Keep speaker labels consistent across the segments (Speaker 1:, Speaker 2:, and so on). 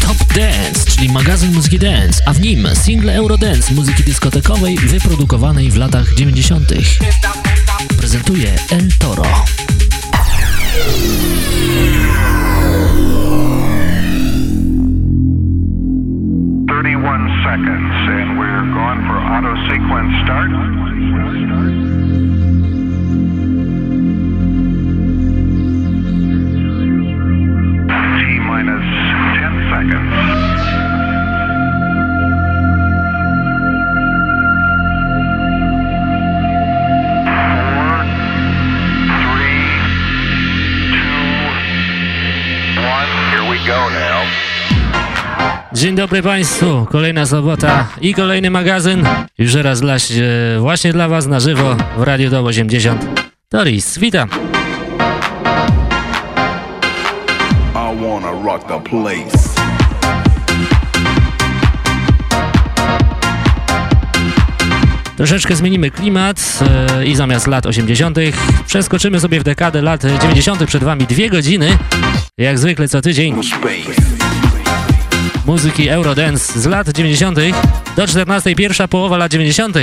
Speaker 1: Top Dance, czyli magazyn muzyki dance, a w nim single Eurodance muzyki dyskotekowej wyprodukowanej w latach 90. Prezentuje El Toro.
Speaker 2: 31 seconds, and we're going for auto sequence start. Minus 10 seconds.
Speaker 1: Dzień dobry Państwu, kolejna sobota i kolejny magazyn. Już raz dla, e, właśnie dla Was na żywo w Radiu Top 80. Doris, witam.
Speaker 3: Wanna rock the place.
Speaker 1: Troszeczkę zmienimy klimat e, i zamiast lat 80. przeskoczymy sobie w dekadę lat 90. Przed Wami dwie godziny, jak zwykle co tydzień, muzyki Eurodance z lat 90. do 14. pierwsza połowa lat 90.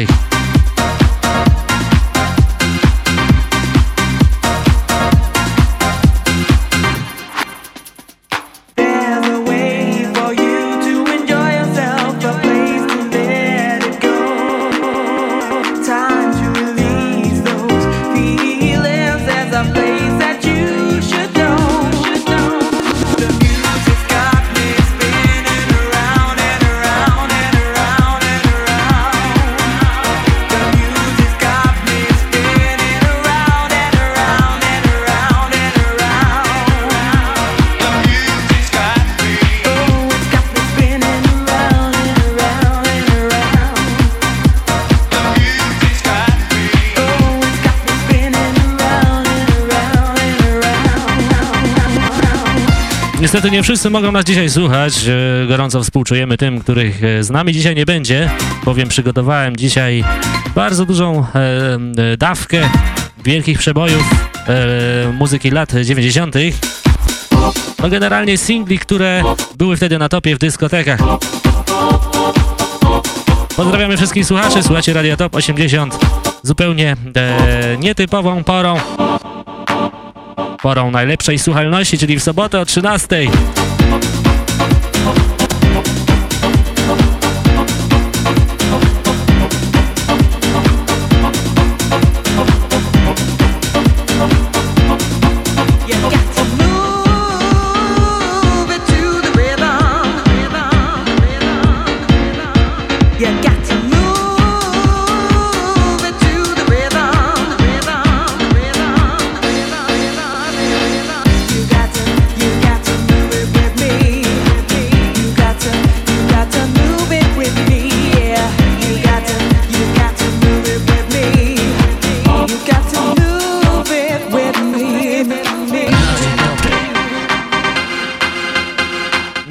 Speaker 1: Niestety nie wszyscy mogą nas dzisiaj słuchać. E, Gorąco współczujemy tym, których e, z nami dzisiaj nie będzie, bowiem przygotowałem dzisiaj bardzo dużą e, e, dawkę wielkich przebojów e, muzyki lat 90. No generalnie singli, które były wtedy na topie w dyskotekach. Pozdrawiamy wszystkich słuchaczy, słuchacie Radio Top 80 zupełnie e, nietypową porą porą najlepszej słuchalności, czyli w sobotę o 13.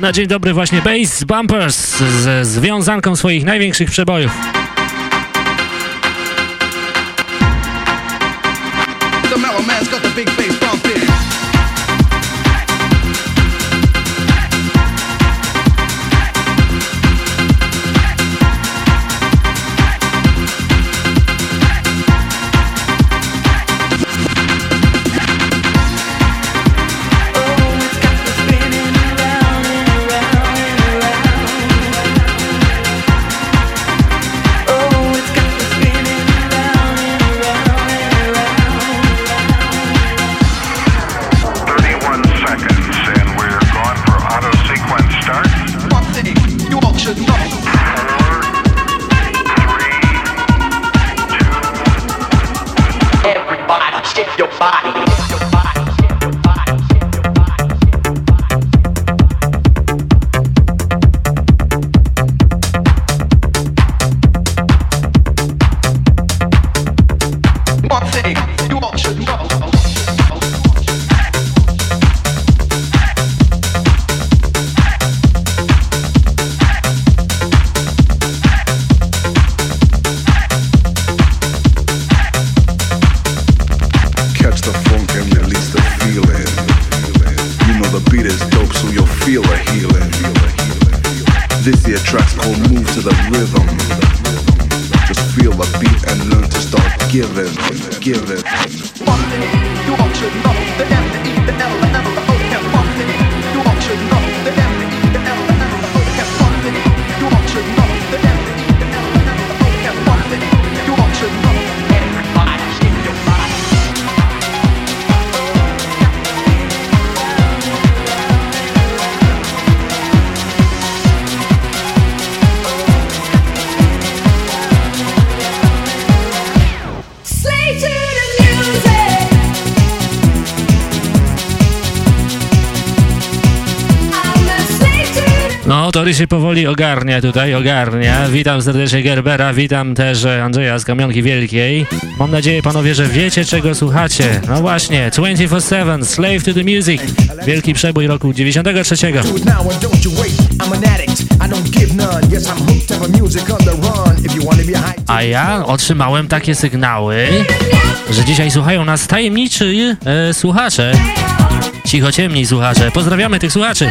Speaker 1: Na dzień dobry właśnie Bass Bumpers ze związanką swoich największych przebojów.
Speaker 4: Sorry się powoli ogarnia tutaj, ogarnia. Witam serdecznie Gerbera, witam też e, Andrzeja z Kamionki Wielkiej. Mam nadzieję, panowie, że wiecie, czego słuchacie. No właśnie, 24-7, Slave to the Music. Wielki przebój roku 93.
Speaker 5: A
Speaker 4: ja otrzymałem takie sygnały, że dzisiaj słuchają nas tajemniczy e, słuchacze. Cicho ciemni słuchacze. Pozdrawiamy tych słuchaczy.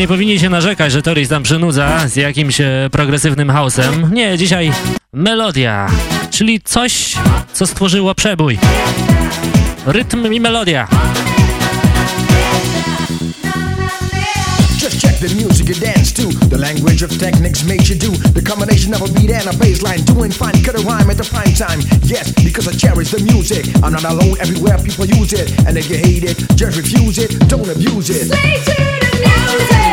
Speaker 4: nie powinni się narzekać, że Toris tam przynudza z jakimś e, progresywnym hausem. Nie, dzisiaj melodia, czyli coś, co stworzyło przebój. Rytm i melodia.
Speaker 5: The music you dance to. The language of techniques makes you do. The combination of a beat and a. Doing fine, cut a rhyme at the prime time. Yes, because I cherish the music. I'm not alone, everywhere people use it. And if you hate it, just refuse it. Don't abuse it.
Speaker 6: Slay to the music.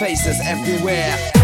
Speaker 5: faces everywhere.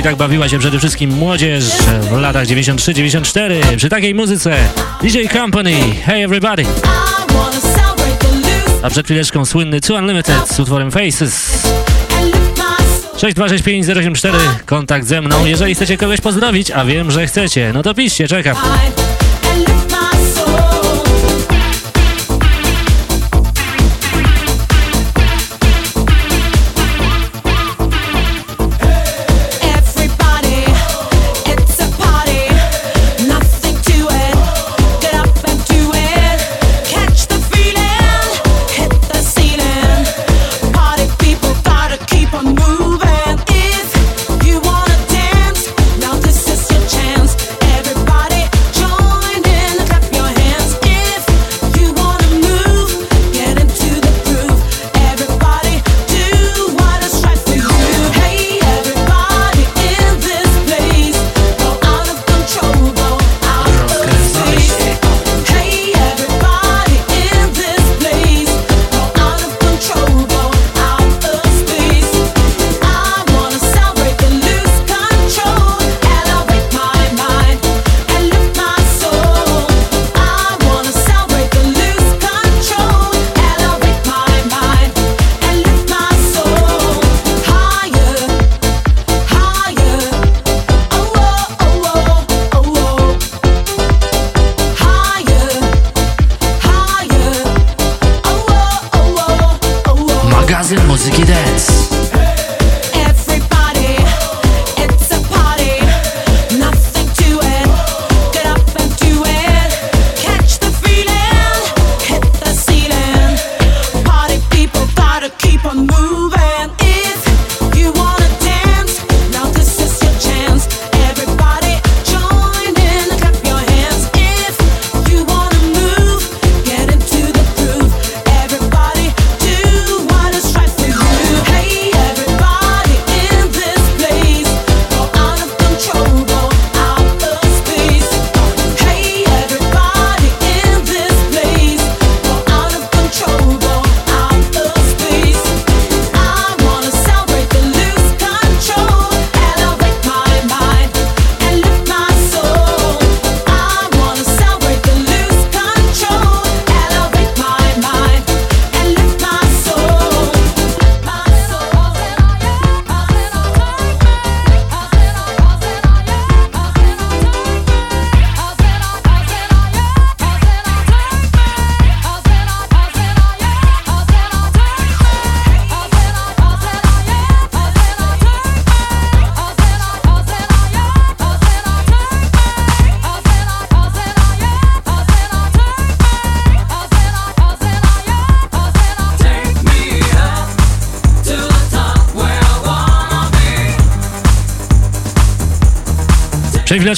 Speaker 6: i tak bawiła się przede wszystkim młodzież w latach 93-94 przy takiej muzyce DJ Company, Hey Everybody. A przed chwileczką słynny Two Unlimited z utworem Faces. 6265084, kontakt ze mną, jeżeli chcecie kogoś pozdrowić, a wiem, że chcecie, no to piszcie, czekam.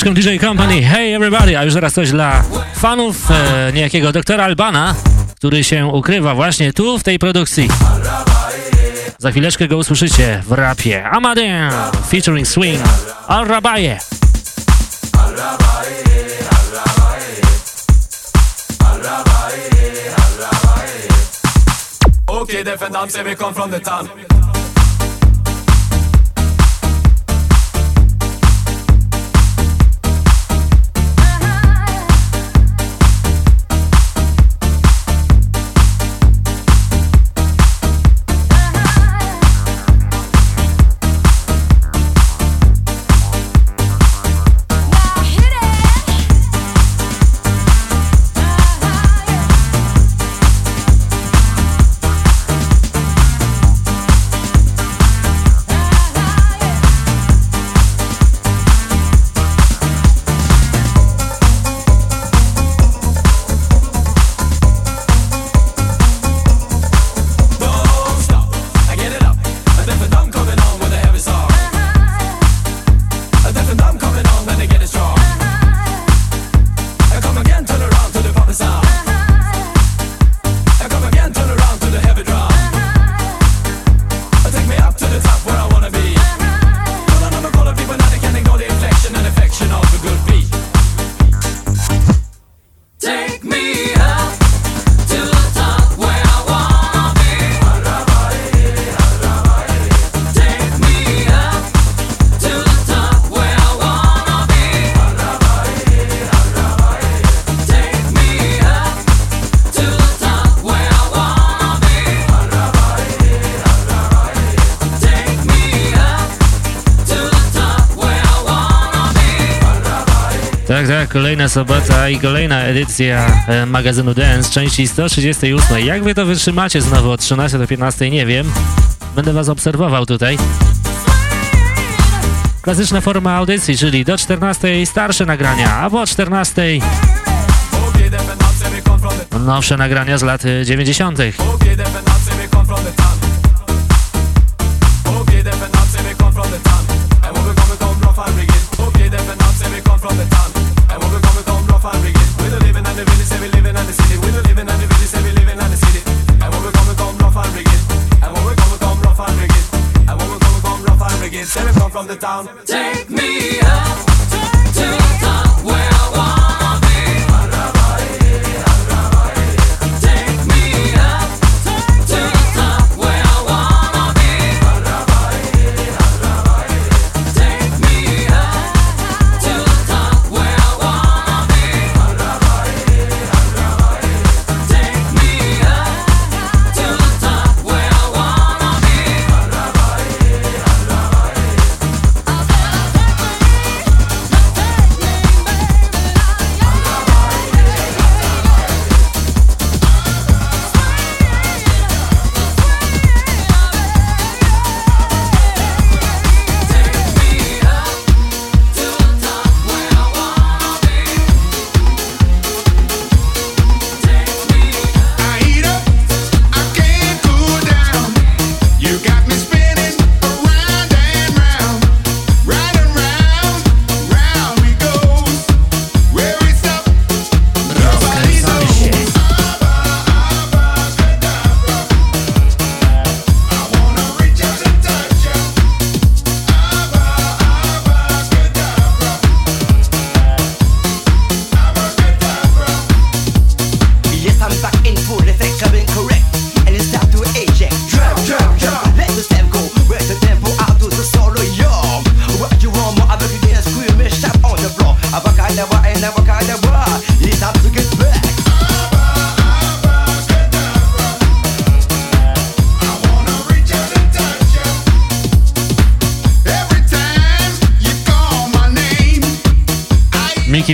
Speaker 6: muzyczką DJ Company. Hey everybody! A już zaraz coś dla fanów e, niejakiego doktora Albana, który się ukrywa właśnie tu w tej produkcji. Za chwileczkę go usłyszycie w rapie Amadem featuring Swing Al-Rabaye.
Speaker 7: Okay, different times, say we come from the town.
Speaker 4: kolejna sobota i kolejna edycja e, magazynu Dance, części 138. Jak wy to wytrzymacie znowu od 13 do 15, nie wiem. Będę was obserwował tutaj. Klasyczna forma audycji, czyli do 14 starsze nagrania, a po 14 nowsze nagrania z lat e, 90.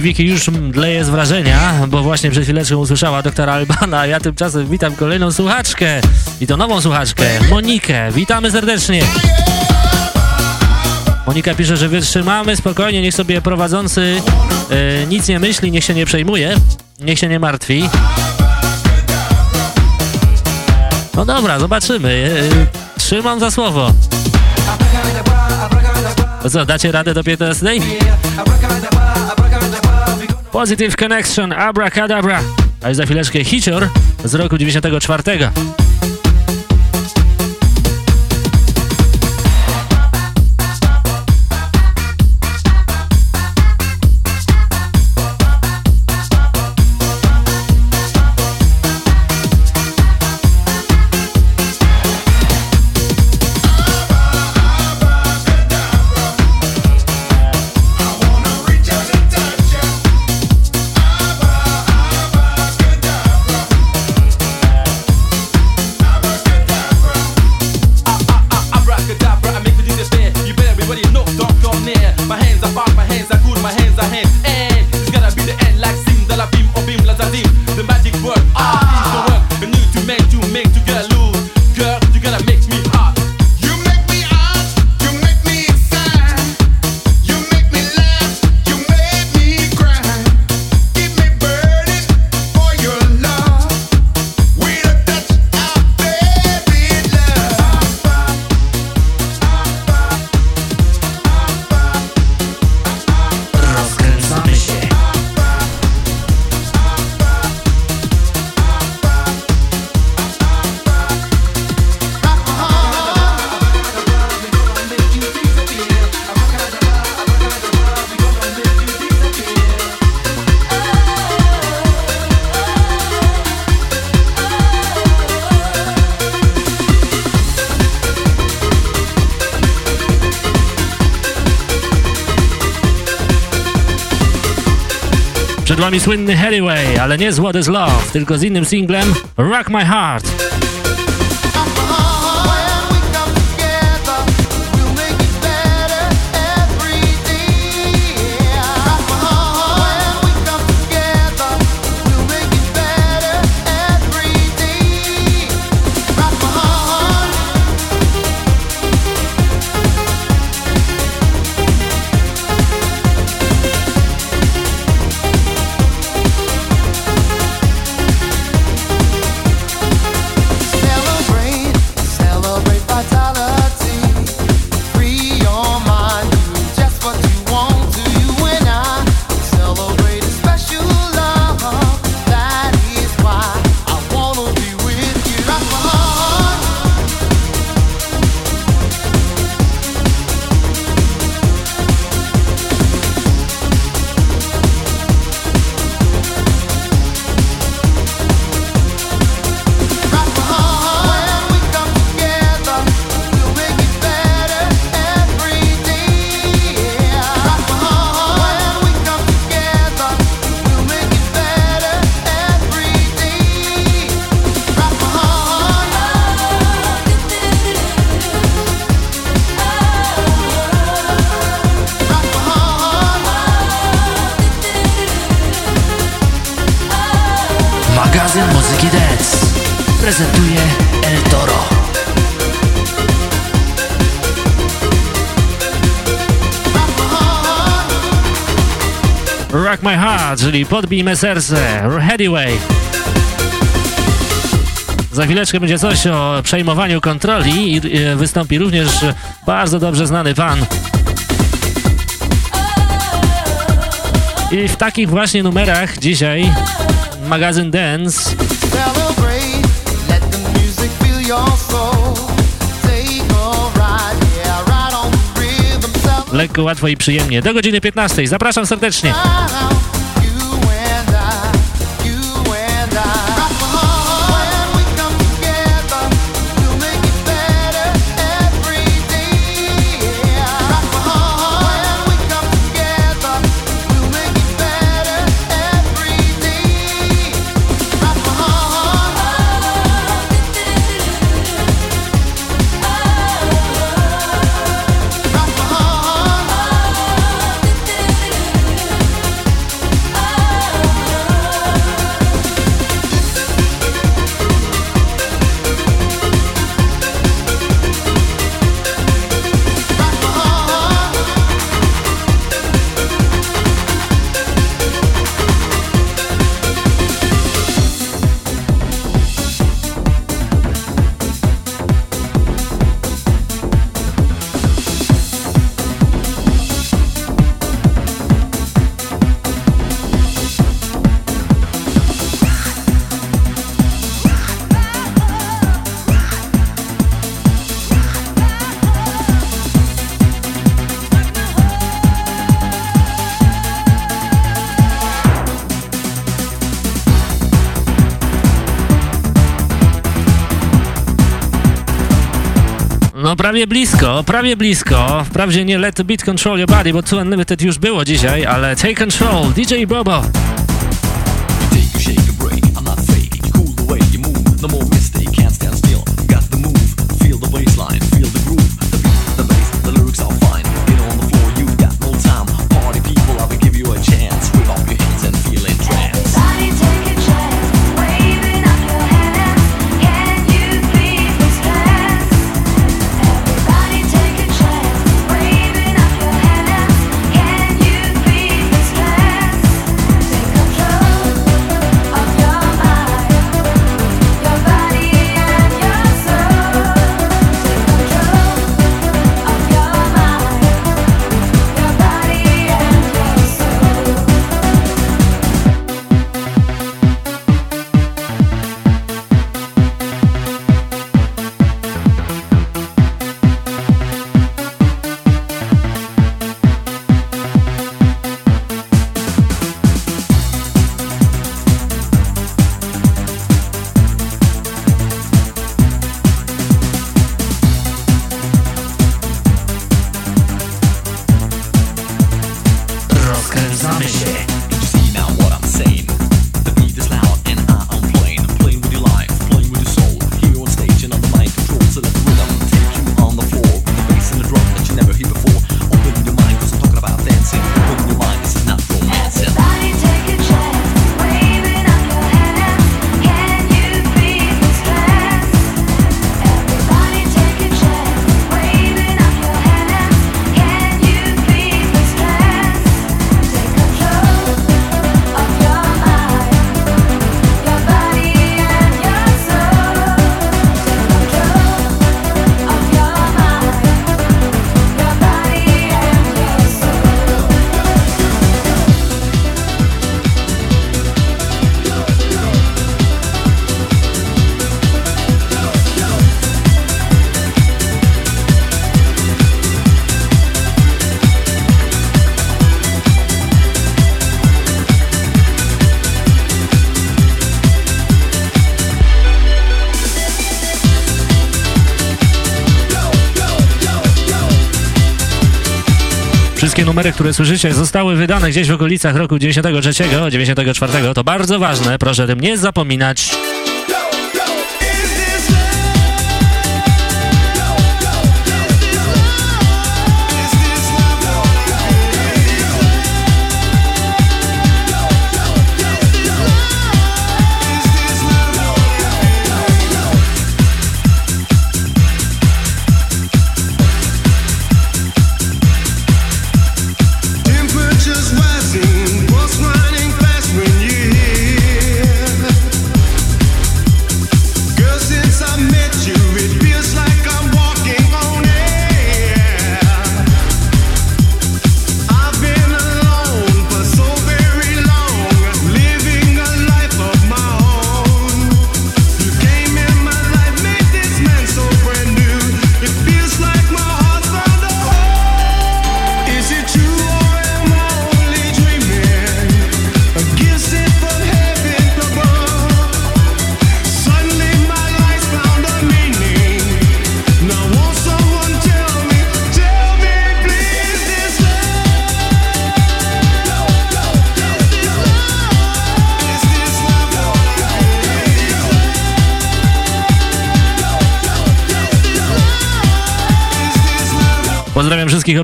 Speaker 4: Wiki już mdleje z wrażenia, bo właśnie przed chwileczką usłyszała doktora Albana, ja tymczasem witam kolejną słuchaczkę i to nową słuchaczkę, Monikę. Witamy serdecznie. Monika pisze, że wytrzymamy spokojnie, niech sobie prowadzący e, nic nie myśli, niech się nie przejmuje, niech się nie martwi. No dobra, zobaczymy. E, trzymam za słowo. Co, dacie radę do 15? Positive Connection, Abracadabra, a już za chwileczkę Hitcher z roku 94. nie z What Is Love, tylko z innym singlem Rock My Heart. prezentuje El Toro
Speaker 6: Rock My Heart, czyli podbij me serce, Headway. Za chwileczkę będzie coś o przejmowaniu kontroli i wystąpi również bardzo dobrze znany pan. I w takich właśnie numerach dzisiaj magazyn Dance Lekko, łatwo i przyjemnie. Do godziny 15. Zapraszam serdecznie. blisko, prawie blisko. Wprawdzie nie Let the Beat Control Your Body, bo Too Unlimited już było dzisiaj, ale Take Control, DJ Bobo. które słyszycie, zostały wydane gdzieś w okolicach roku 93, 94, to bardzo ważne, proszę tym nie zapominać.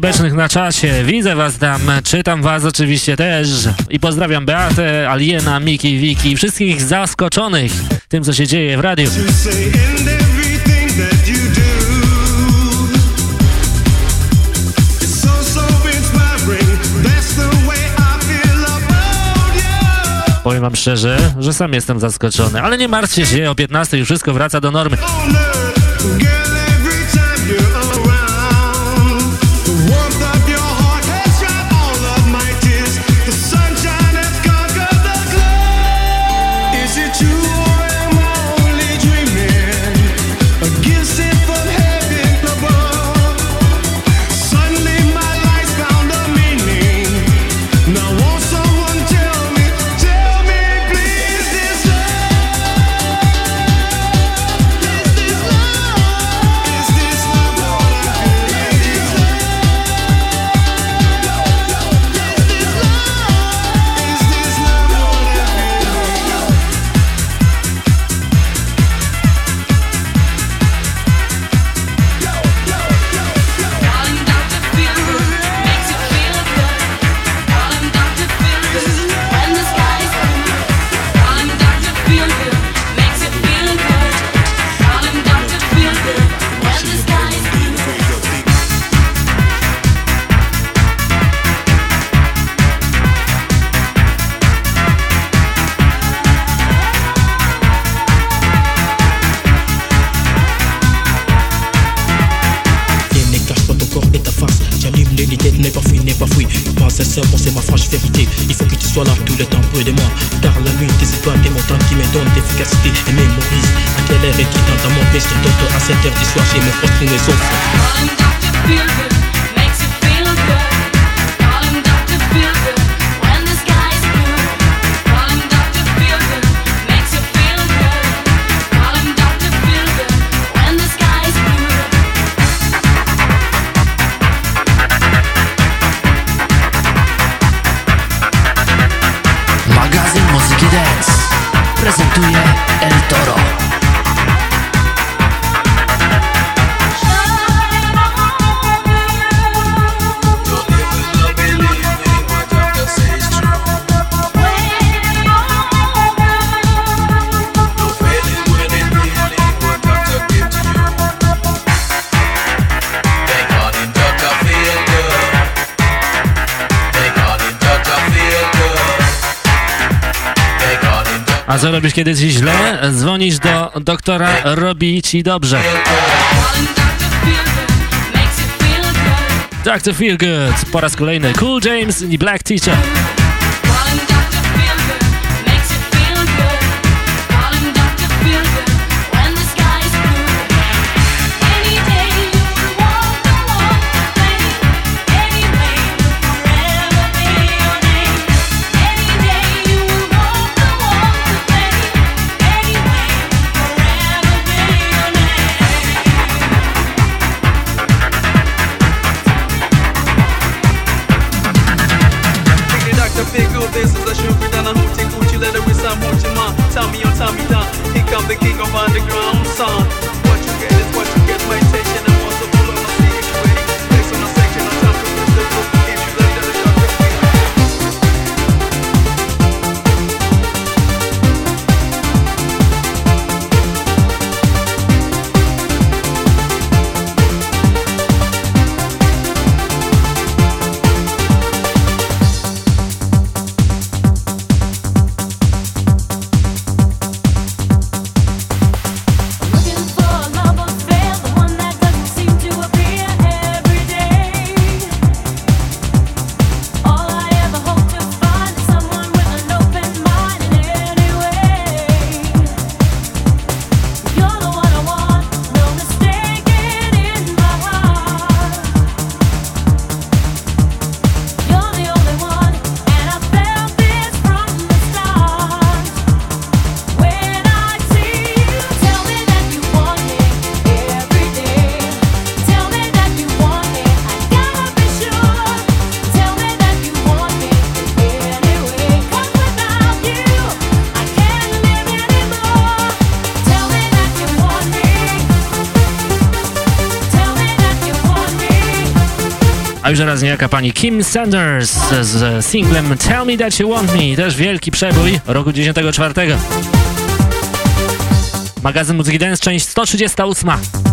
Speaker 6: obecnych na czacie. Widzę was tam, czytam was oczywiście też i pozdrawiam Beatę, Aliena, Miki, Wiki, wszystkich zaskoczonych tym, co się dzieje w radiu. Powiem wam szczerze, że sam jestem zaskoczony, ale nie martwcie się, o 15 już wszystko wraca do normy. kiedy ci źle, dzwonisz do doktora, robi ci dobrze. Tak, Dr. Feel Good po raz kolejny. Cool James i Black Teacher. A już raz niejaka pani Kim Sanders z singlem Tell Me That You Want Me, też wielki przebój roku 94. Magazyn Muzyki Dance, część 138.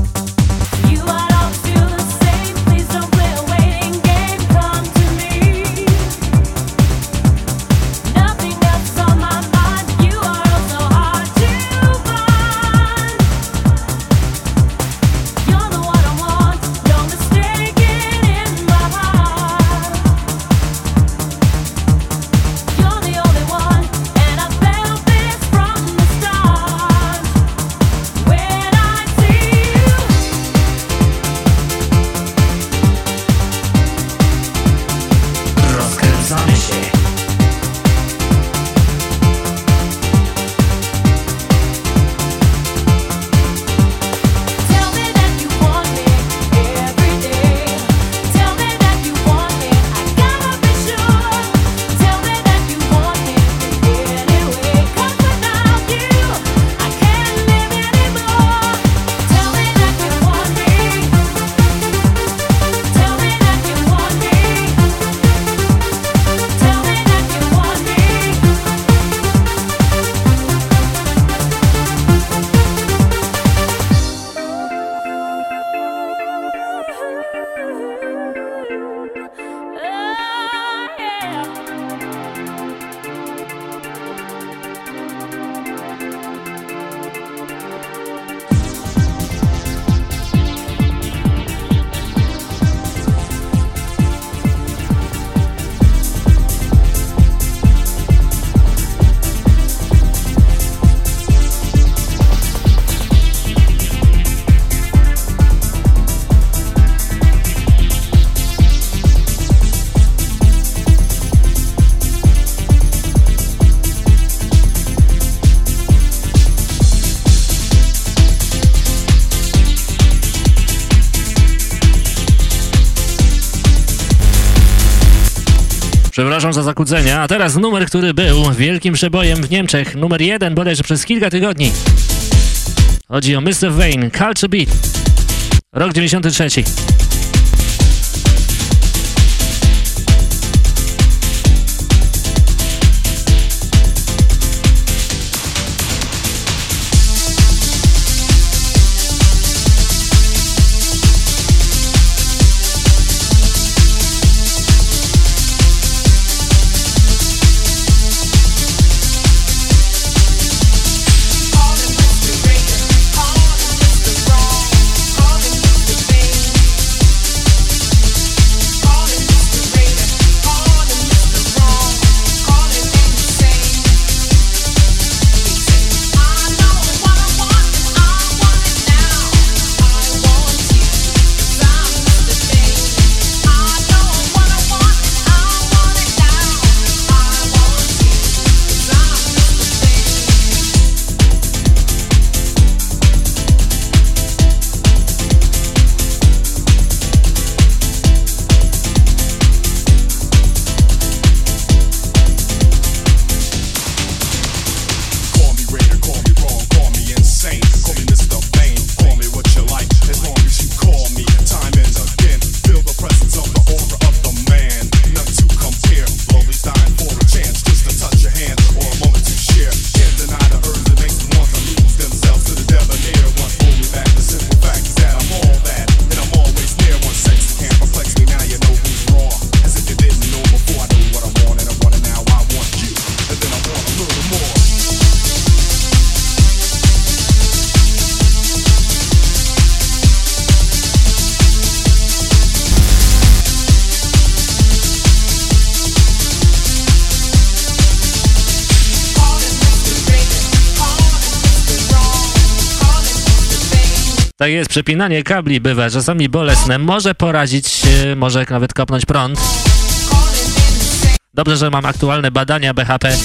Speaker 6: Za zakłócenia, a teraz numer, który był wielkim przebojem w Niemczech, numer jeden bodajże przez kilka tygodni. Chodzi o Mr. Vane, Culture Beat, rok 93. Tak jest, przepinanie kabli bywa czasami bolesne, może porazić, może nawet kopnąć prąd. Dobrze, że mam aktualne badania BHP.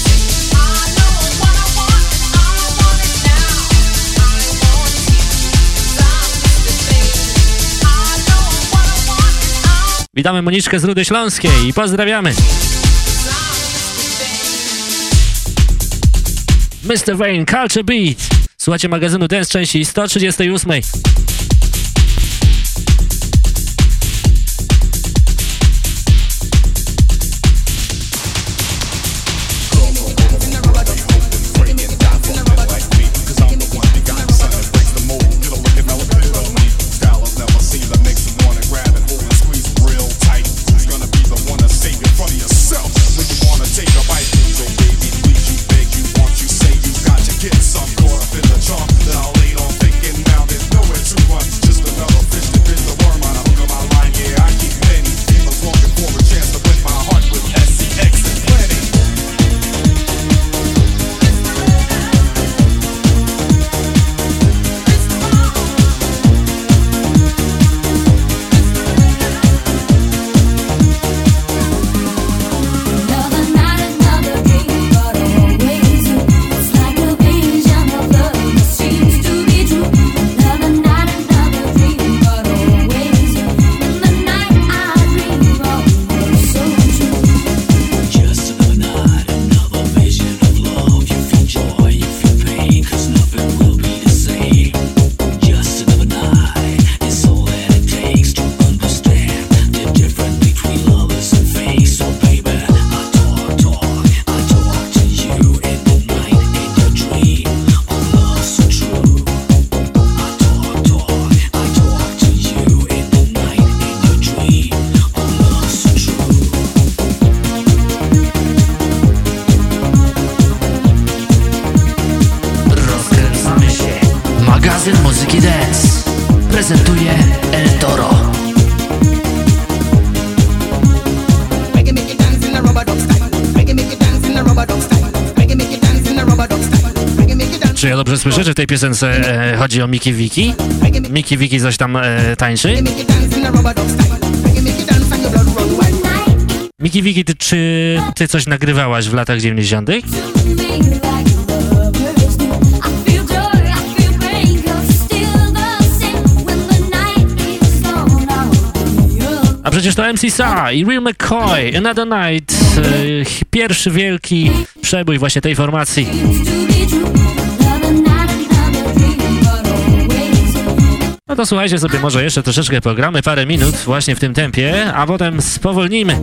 Speaker 6: Witamy Moniczkę z Rudy Śląskiej i pozdrawiamy. Mr. Wayne, Culture Beat. Słuchajcie magazynu Dance części 138. że w tej piosence e, chodzi o Miki Wiki. Miki Wiki coś tam e, tańczy. Miki Wiki, ty, czy ty coś nagrywałaś w latach 90.? A przecież to MC Sa i Real McCoy, Another Night, e, pierwszy wielki przebój właśnie tej formacji. No to słuchajcie sobie może jeszcze troszeczkę programy, parę minut właśnie w tym tempie, a potem spowolnijmy.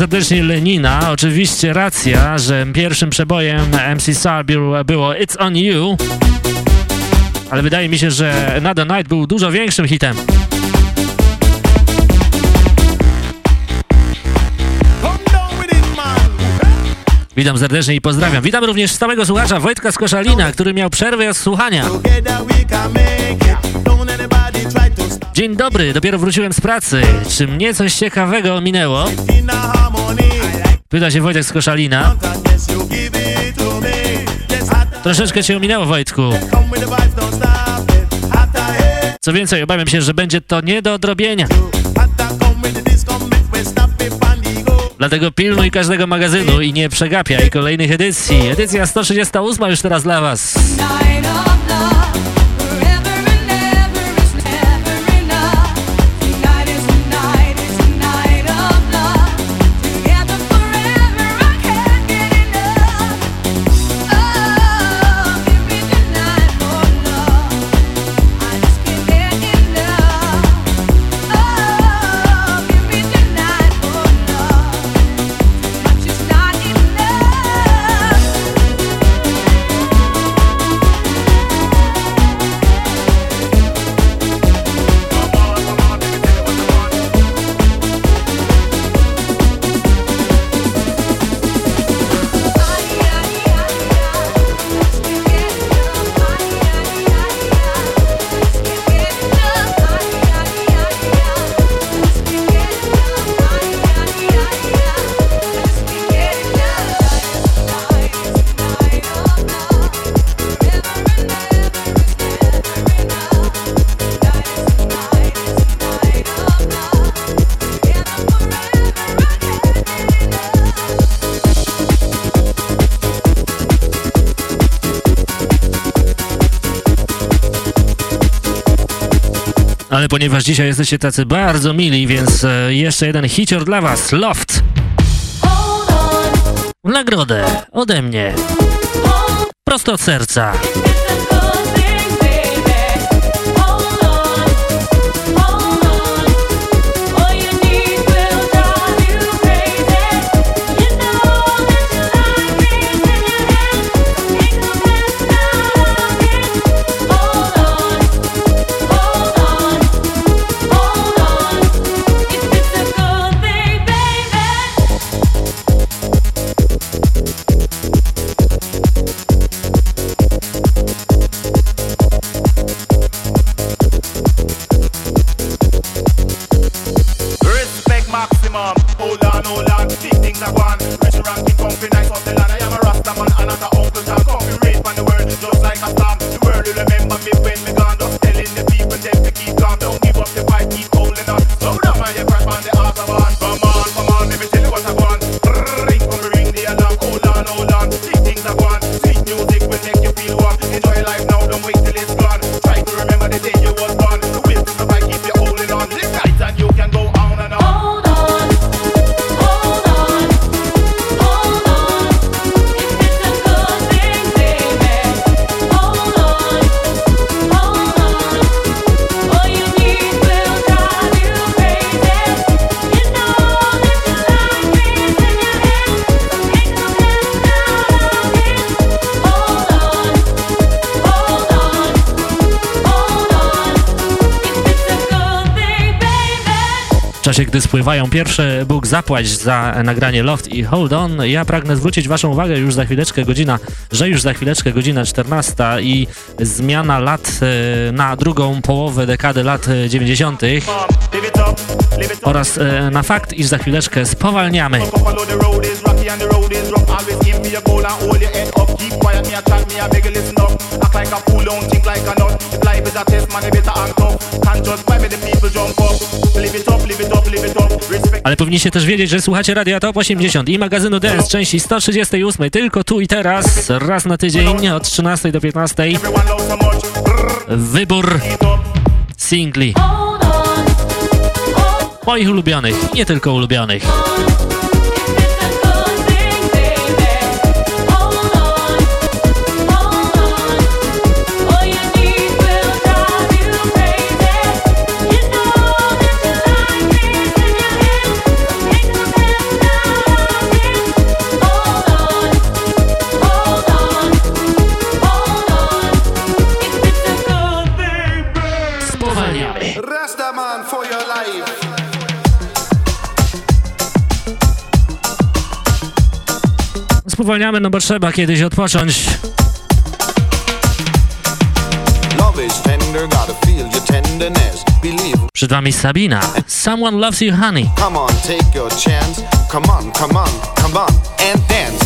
Speaker 6: serdecznie Lenina. Oczywiście racja, że pierwszym przebojem MC Star było It's On You, ale wydaje mi się, że Another Night był dużo większym hitem. Witam serdecznie i pozdrawiam. Witam również stałego słuchacza Wojtka z Koszalina, który miał przerwę z słuchania. Dzień dobry, dopiero wróciłem z pracy. Czy mnie coś ciekawego minęło? Pyta się Wojtek z Koszalina. Troszeczkę się ominęło, Wojtku. Co więcej, obawiam się, że będzie to nie do odrobienia. Dlatego pilnuj każdego magazynu i nie przegapiaj kolejnych edycji. Edycja 138 już teraz dla Was. Ponieważ dzisiaj jesteście tacy bardzo mili, więc e, jeszcze jeden hicior dla was. Loft. Nagrodę ode mnie. Prosto od serca. Spływają pierwsze Bóg zapłać za nagranie Loft i Hold On, ja pragnę zwrócić Waszą uwagę już za chwileczkę godzina, że już za chwileczkę godzina 14 i zmiana lat e, na drugą połowę dekady lat e, 90. oraz e, na fakt, iż za chwileczkę spowalniamy.
Speaker 8: Act like a fool, don't think like is a test, man, you better act up. Can't just buy me the people jump up. Live it up, live it up, live it up. Respect.
Speaker 6: Ale powinniście też wiedzieć, że słuchacie Radia Top 80 i magazynu Dance części 138 tylko tu i teraz, raz na tydzień od 13 do 15. Wybór singli. Moich ulubionych, nie tylko ulubionych. Spowalniamy, no bo trzeba kiedyś odpocząć. Przed wami Sabina. Someone loves you, honey.
Speaker 9: come on, take your chance. Come on, come on, come on, and dance.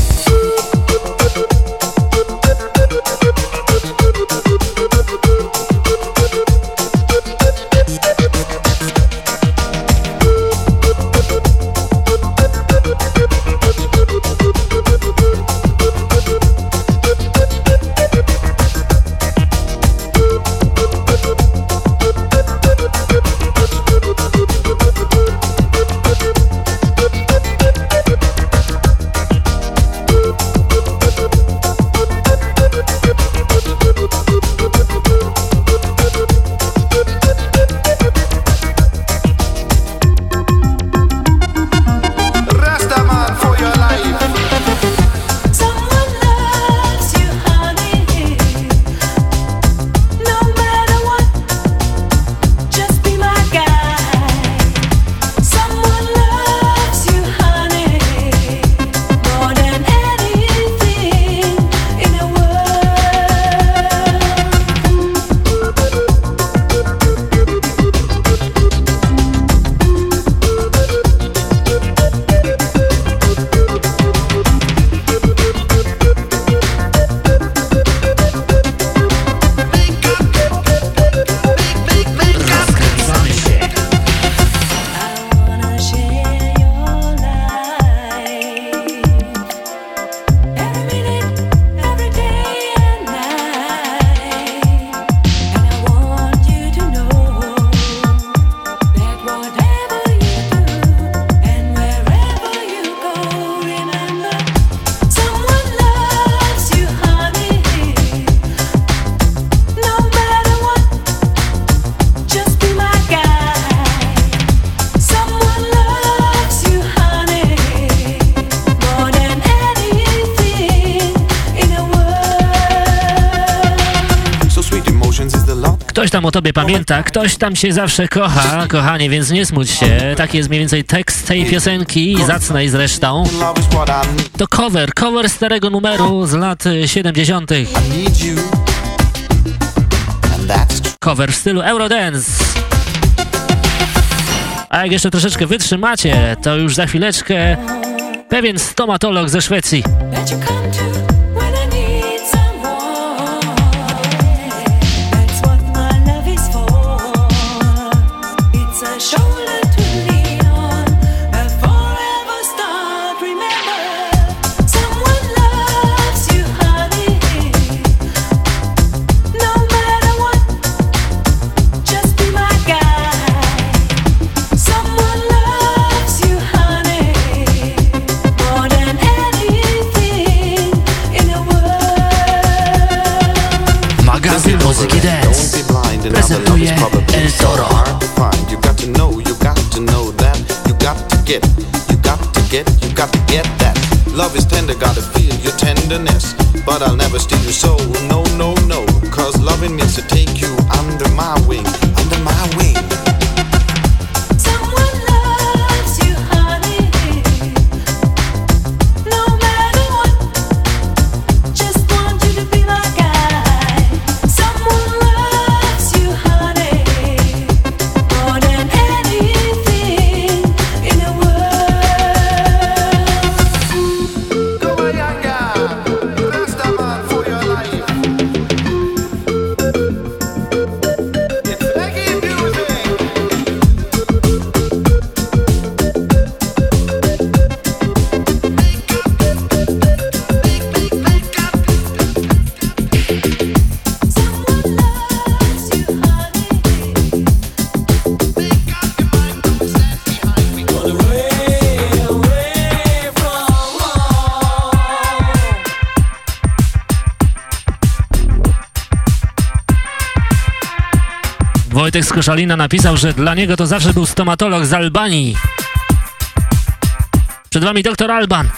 Speaker 10: tam o tobie pamięta, ktoś tam się zawsze kocha, kochanie, więc nie smuć się. Taki jest mniej więcej tekst tej piosenki, zacnej zresztą. To cover, cover starego numeru z lat 70. Cover w stylu Eurodance. A jak jeszcze troszeczkę wytrzymacie, to już za chwileczkę pewien stomatolog ze Szwecji.
Speaker 6: but I'll never steal your soul.
Speaker 10: Wojtek z Koszalina napisał, że dla niego to zawsze był stomatolog z Albanii. Przed wami doktor Alban.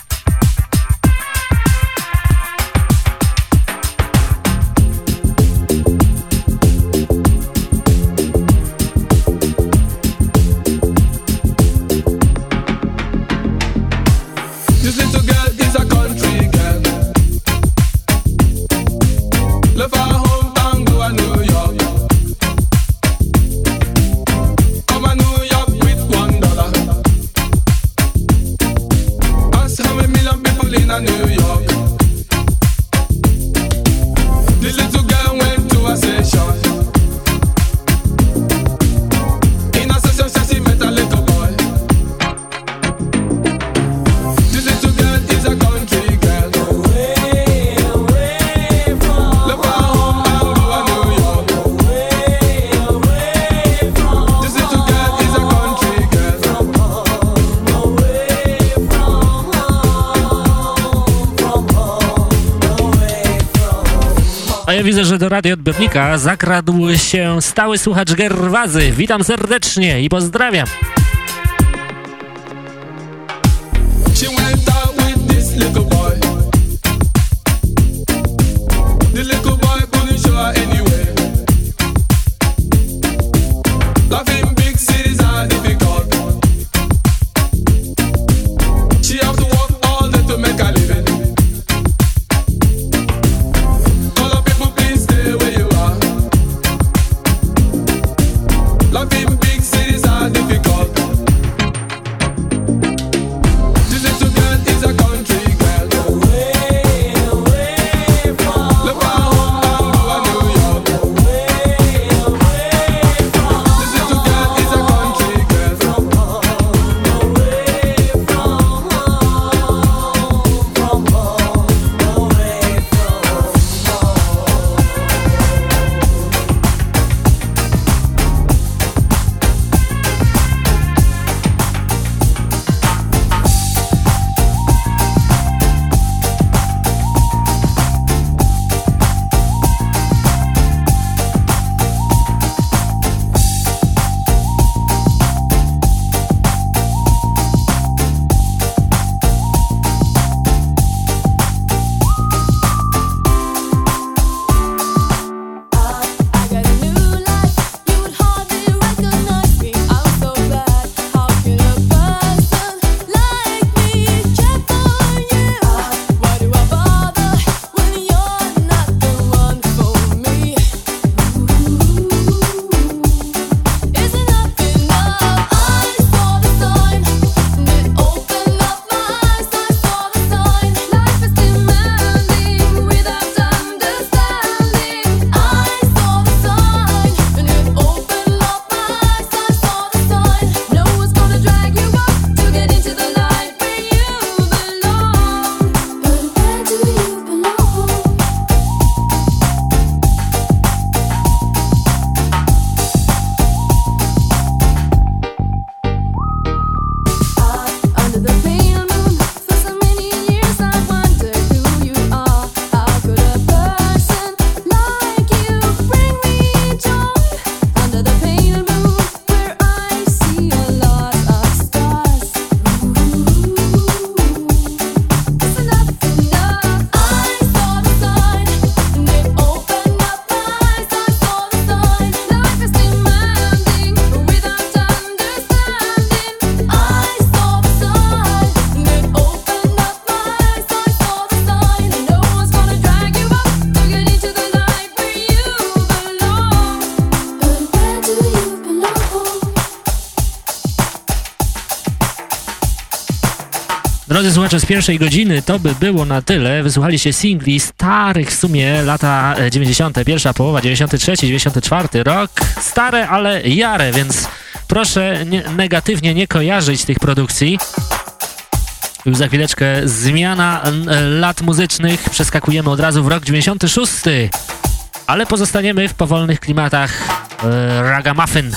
Speaker 10: widzę, że do radio odbiornika zakradł się stały słuchacz Gerwazy. Witam serdecznie i pozdrawiam.
Speaker 11: Drodzy słuchacze, z pierwszej godziny to by było na tyle. Wysłuchaliście singli starych w sumie lata e, 90., pierwsza połowa, 93, 94 rok. Stare, ale jare, więc proszę nie, negatywnie nie kojarzyć tych produkcji. Już za chwileczkę zmiana n- lat muzycznych. Przeskakujemy od razu w rok 96. Ale pozostaniemy w powolnych klimatach e, ragamuffin.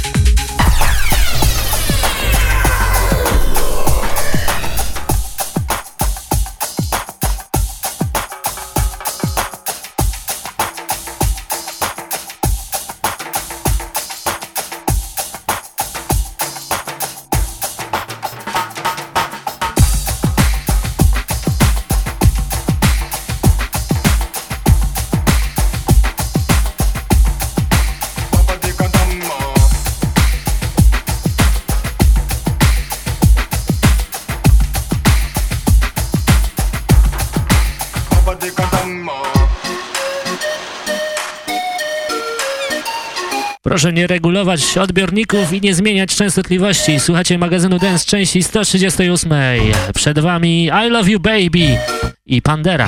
Speaker 11: Proszę nie regulować odbiorników i nie zmieniać częstotliwości. Słuchacie magazynu Dance części 138. Przed wami I Love You Baby i Pandera.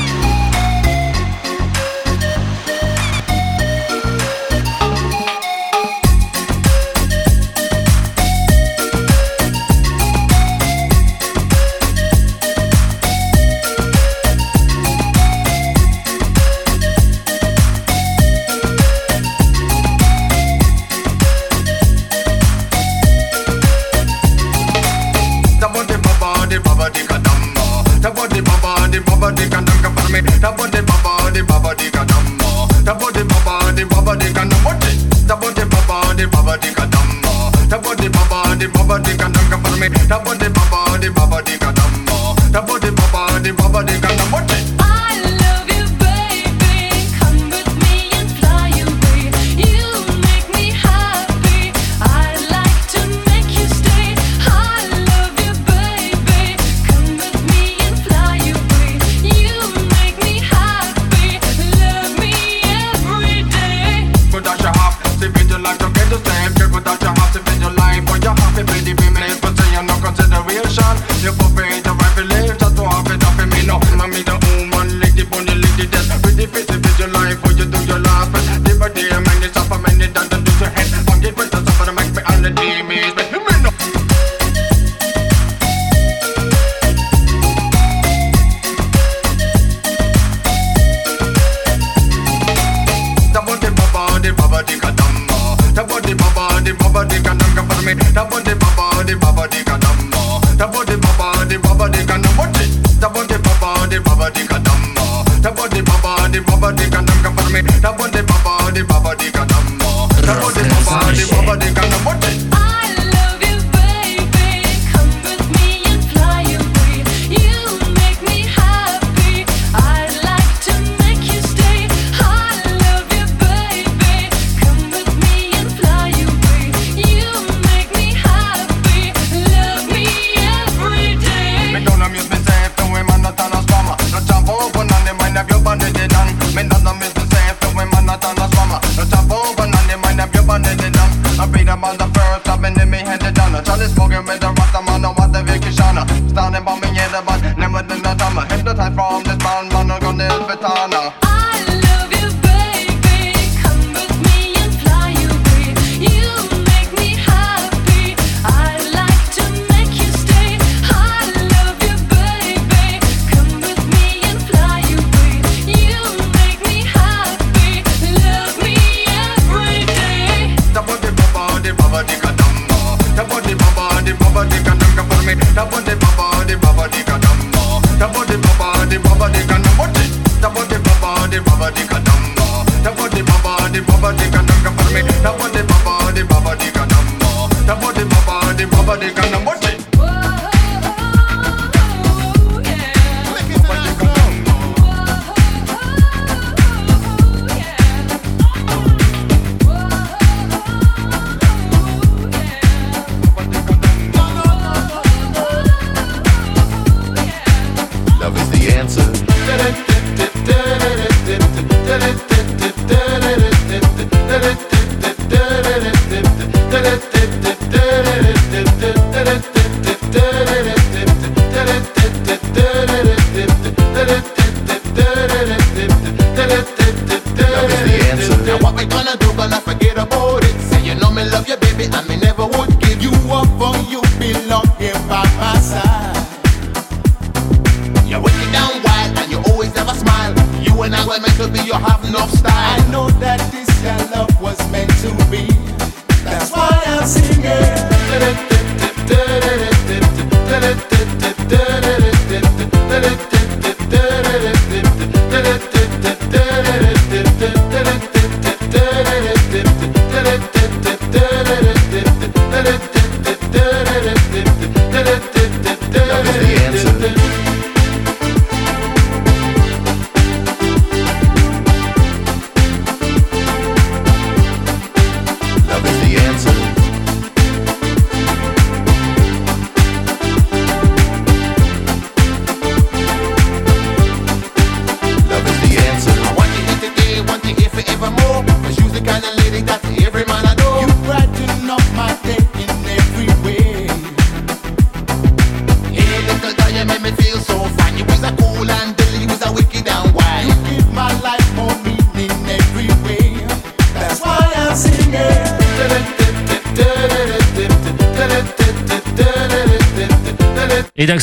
Speaker 12: Enough style. I know that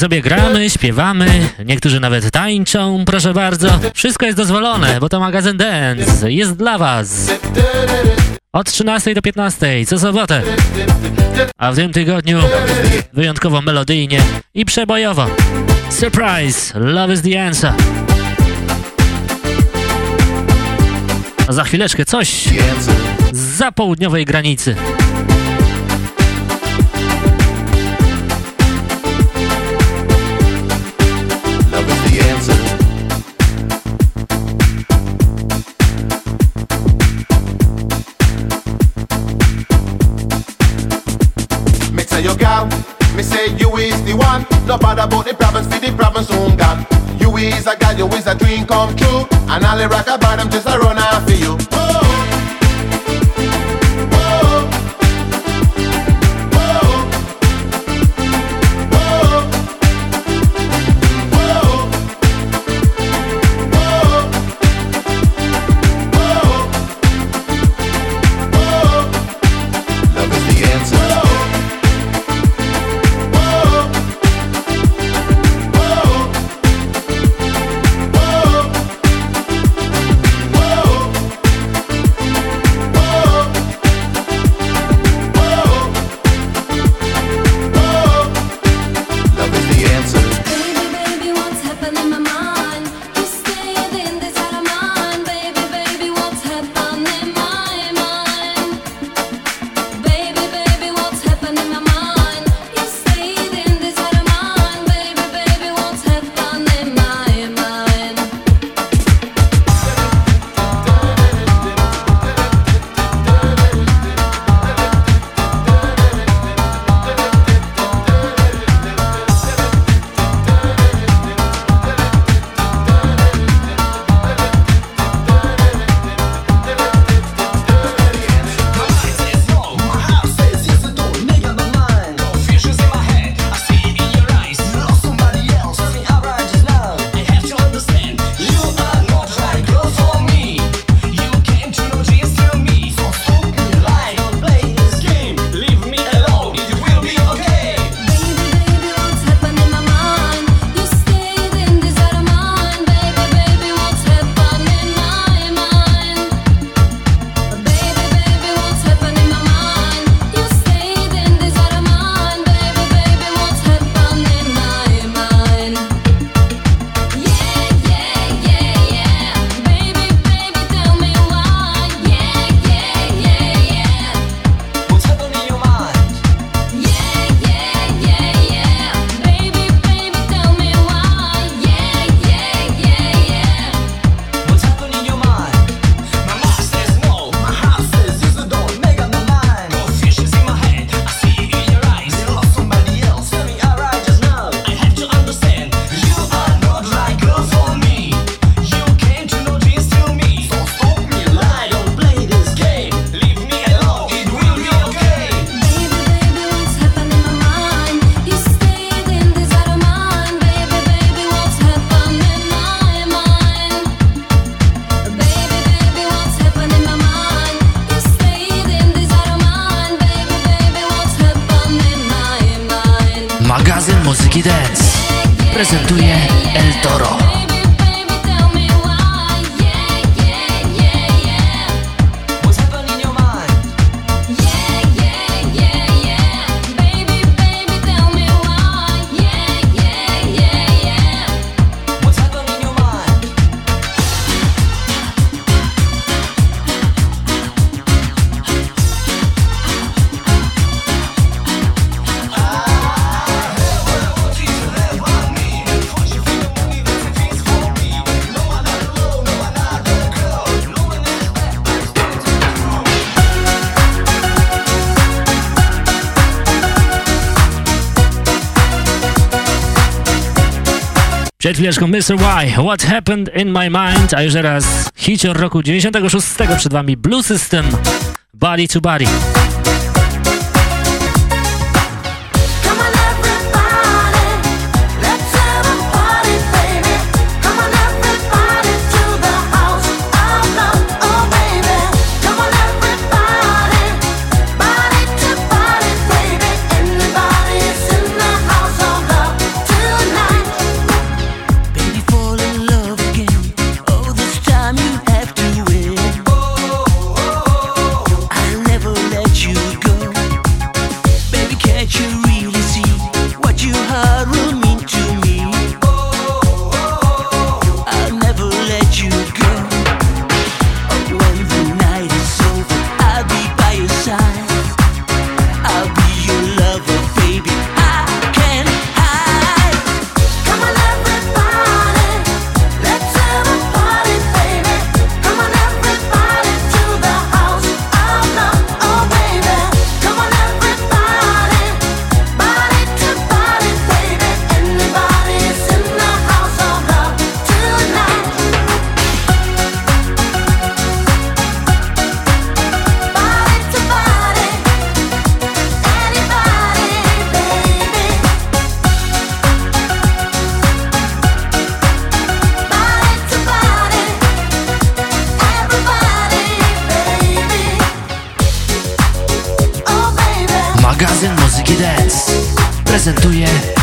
Speaker 4: sobie gramy, śpiewamy, niektórzy nawet tańczą, proszę bardzo. Wszystko jest dozwolone, bo to magazyn Dance jest dla was. Od 13 do 15, co sobotę. A w tym tygodniu wyjątkowo melodyjnie i przebojowo. Surprise! Love is the answer. A za chwileczkę coś z południowej granicy.
Speaker 11: The
Speaker 12: one. No bother about the problems, for the problems soon gone. You is a gal, you is a dream come true. And all the rock about them just a run after you.
Speaker 6: Przed chwileczką Mr. Y, What Happened in My Mind, a już teraz hicior roku 96 przed wami Blue System, Body to Body.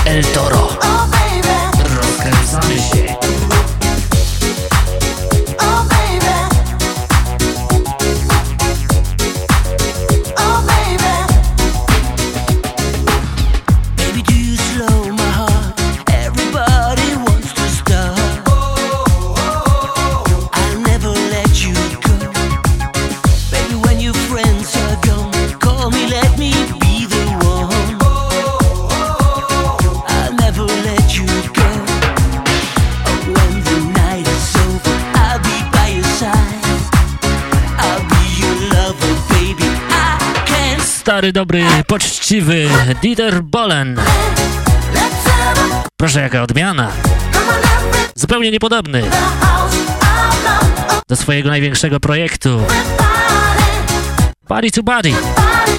Speaker 4: el toro.
Speaker 6: stary, dobry, poczciwy Dieter Bolen. Proszę, jaka odmiana. Zupełnie niepodobny do swojego największego projektu. Body to Body.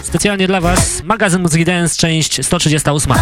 Speaker 6: Specjalnie dla Was magazyn Muzyki Dance, część 138.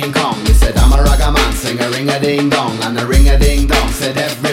Speaker 13: King Kong. He said, I'm a ragamuffin, sing a ring a ding dong, and a ring a ding dong. Said
Speaker 6: every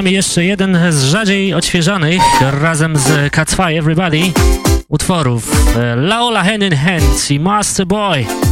Speaker 6: nami jeszcze jeden z rzadziej odświeżanych razem z Cat's Everybody utworów e, Laola Henin Hands i Master Boy.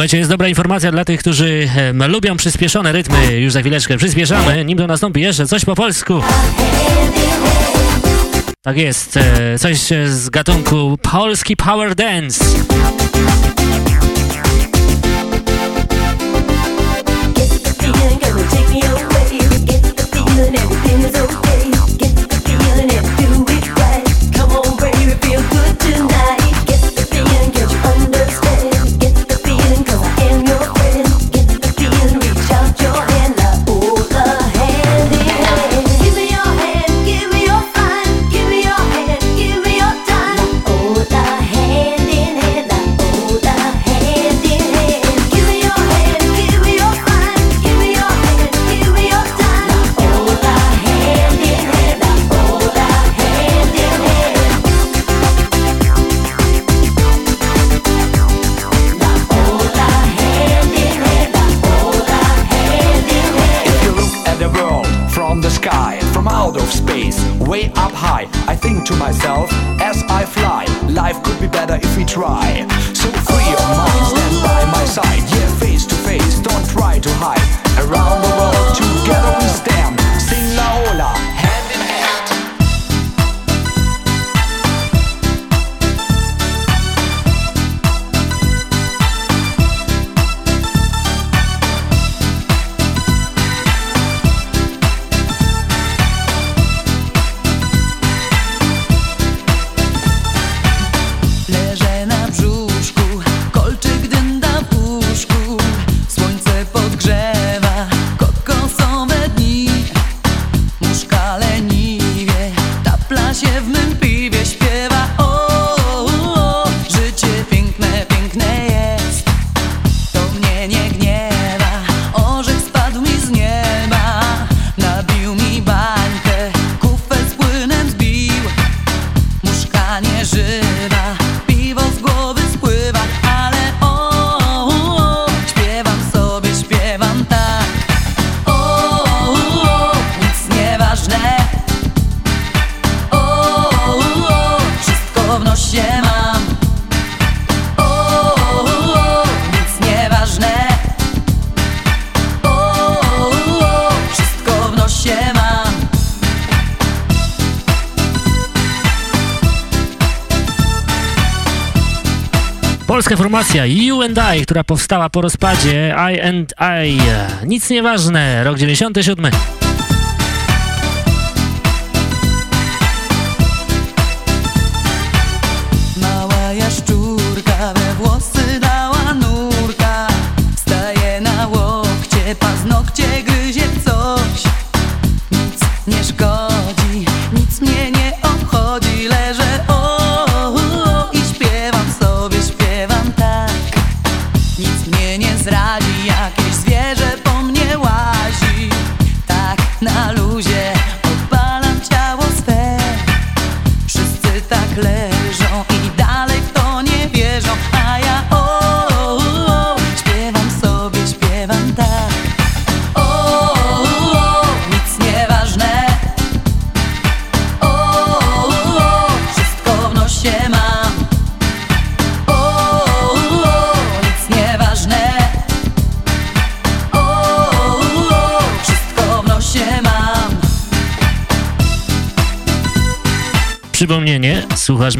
Speaker 6: Słuchajcie, jest dobra informacja dla tych, którzy e, lubią przyspieszone rytmy. Już za chwileczkę przyspieszamy, nim to nastąpi jeszcze coś po polsku. Tak jest, e, coś z gatunku polski power dance.
Speaker 12: Get the
Speaker 6: feeling, formacja You and I, która powstała po rozpadzie I and I. Nic nieważne, rok 97.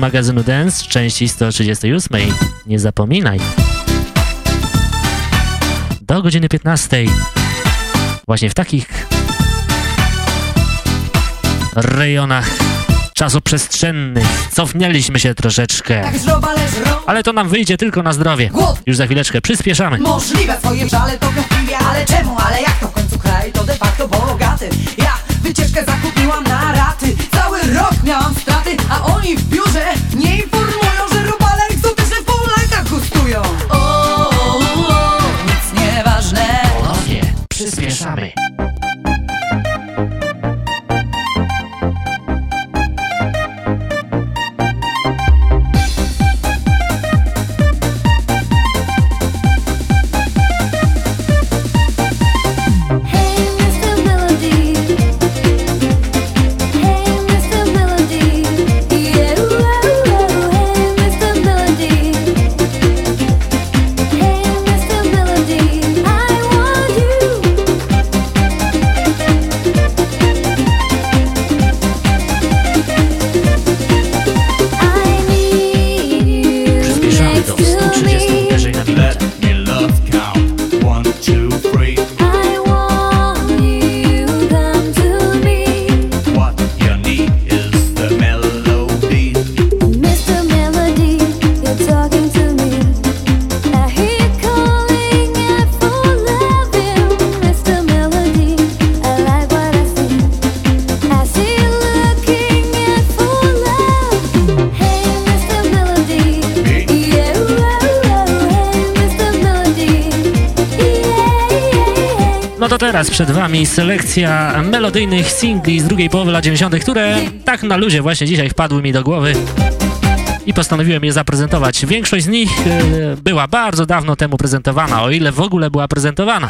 Speaker 14: magazynu Dance, części 138. Nie zapominaj. Do godziny 15. Właśnie w takich rejonach czasoprzestrzennych cofnęliśmy się troszeczkę.
Speaker 1: Tak
Speaker 14: ale to nam wyjdzie tylko na zdrowie. Już za chwileczkę przyspieszamy.
Speaker 1: Możliwe swoje żale to ale czemu, ale jak to w końcu kraj to de facto bogaty. Ja wycieczkę
Speaker 14: za teraz przed Wami selekcja melodyjnych singli z drugiej połowy lat 90., które tak na luzie właśnie dzisiaj wpadły mi do głowy i postanowiłem je zaprezentować. Większość z nich e, była bardzo dawno temu prezentowana, o ile w ogóle była prezentowana.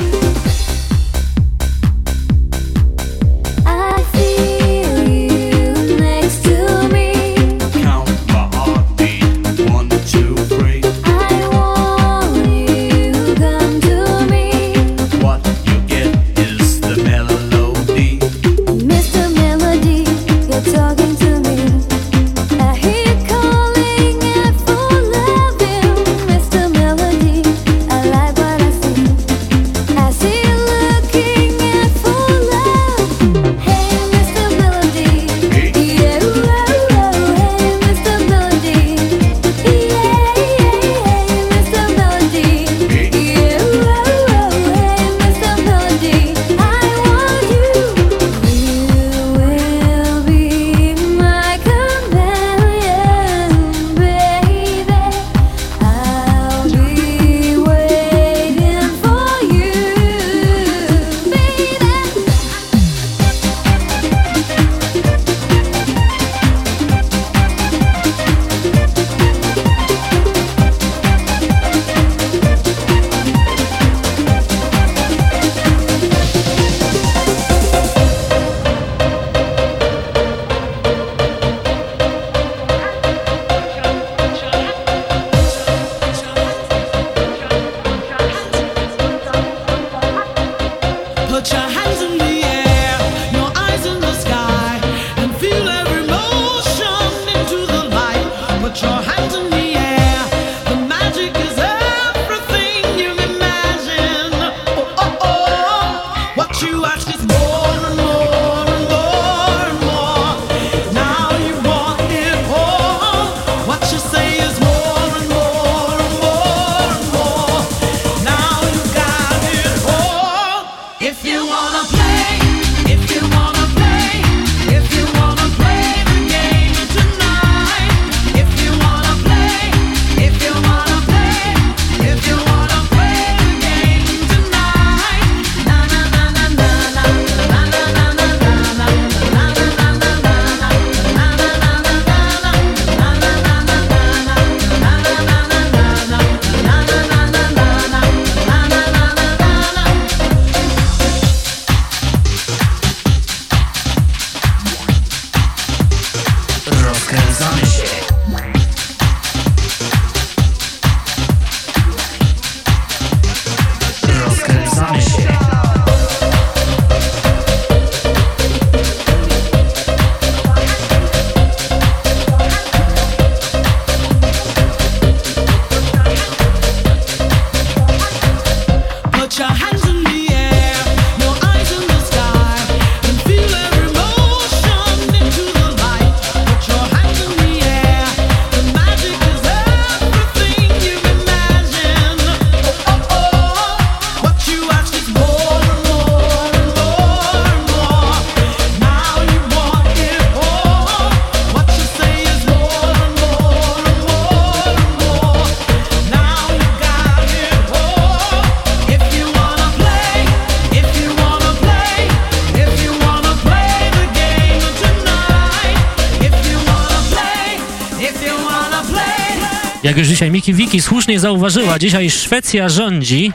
Speaker 4: dzisiaj. Miki Wiki słusznie zauważyła, dzisiaj Szwecja rządzi.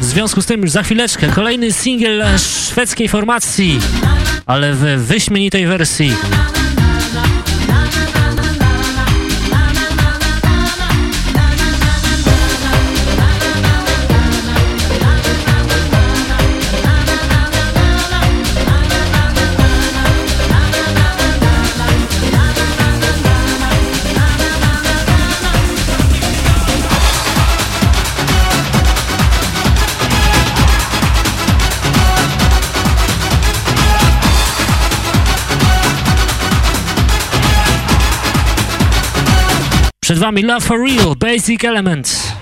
Speaker 4: W związku z tym już za chwileczkę kolejny singiel szwedzkiej formacji, ale w wyśmienitej wersji.
Speaker 15: wam i
Speaker 6: Love for Real, Basic Elements.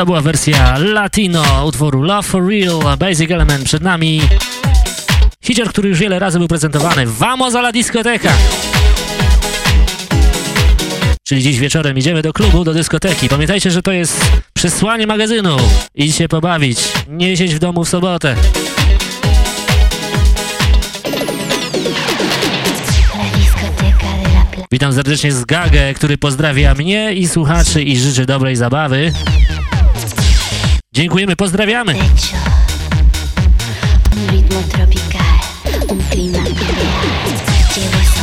Speaker 4: To była wersja latino utworu Love for Real, Basic Element przed nami. Hicior, który już wiele razy był prezentowany. Vamos a la discoteca! Czyli dziś wieczorem idziemy do klubu, do dyskoteki. Pamiętajcie, że to jest przesłanie magazynu. Idź się pobawić, nie siedź w domu w sobotę. Witam serdecznie z Gagę, który pozdrawia mnie i słuchaczy i życzy dobrej zabawy. Dziękujemy, pozdrawiamy.
Speaker 16: Un clima ideal.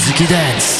Speaker 6: Magazyn muzyki dance.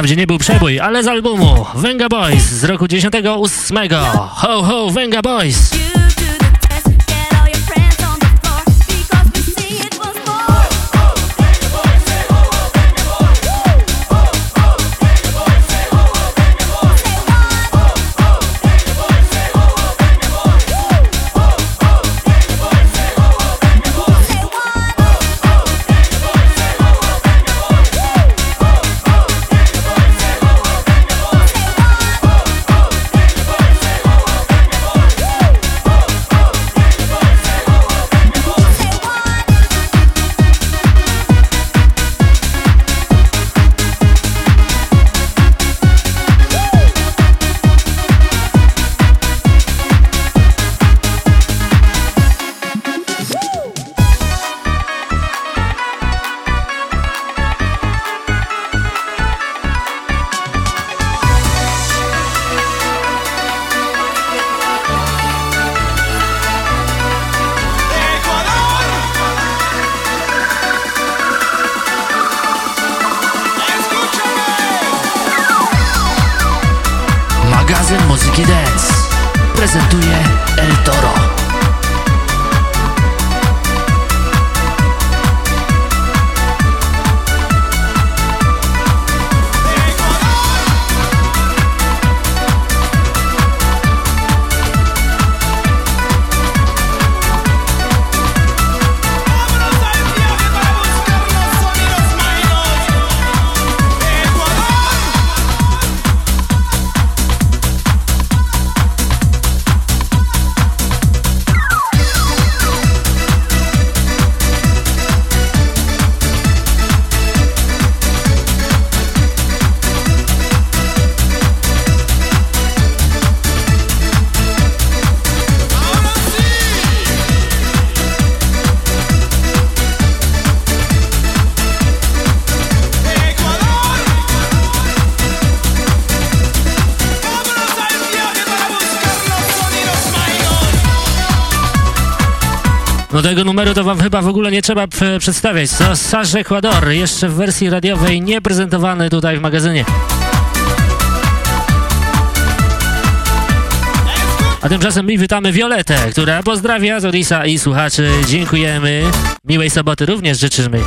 Speaker 4: Wprawdzie nie był przebój, ale z albumu Venga Boys z roku 98. Ho ho Venga Boys!
Speaker 6: Tego numeru to wam chyba w ogóle nie trzeba p- przedstawiać. To Sasz Ecuador, jeszcze w wersji radiowej, nie prezentowany tutaj w magazynie. A tymczasem my witamy Violetę, która pozdrawia z Odisa i słuchaczy. Dziękujemy. Miłej soboty również życzymy.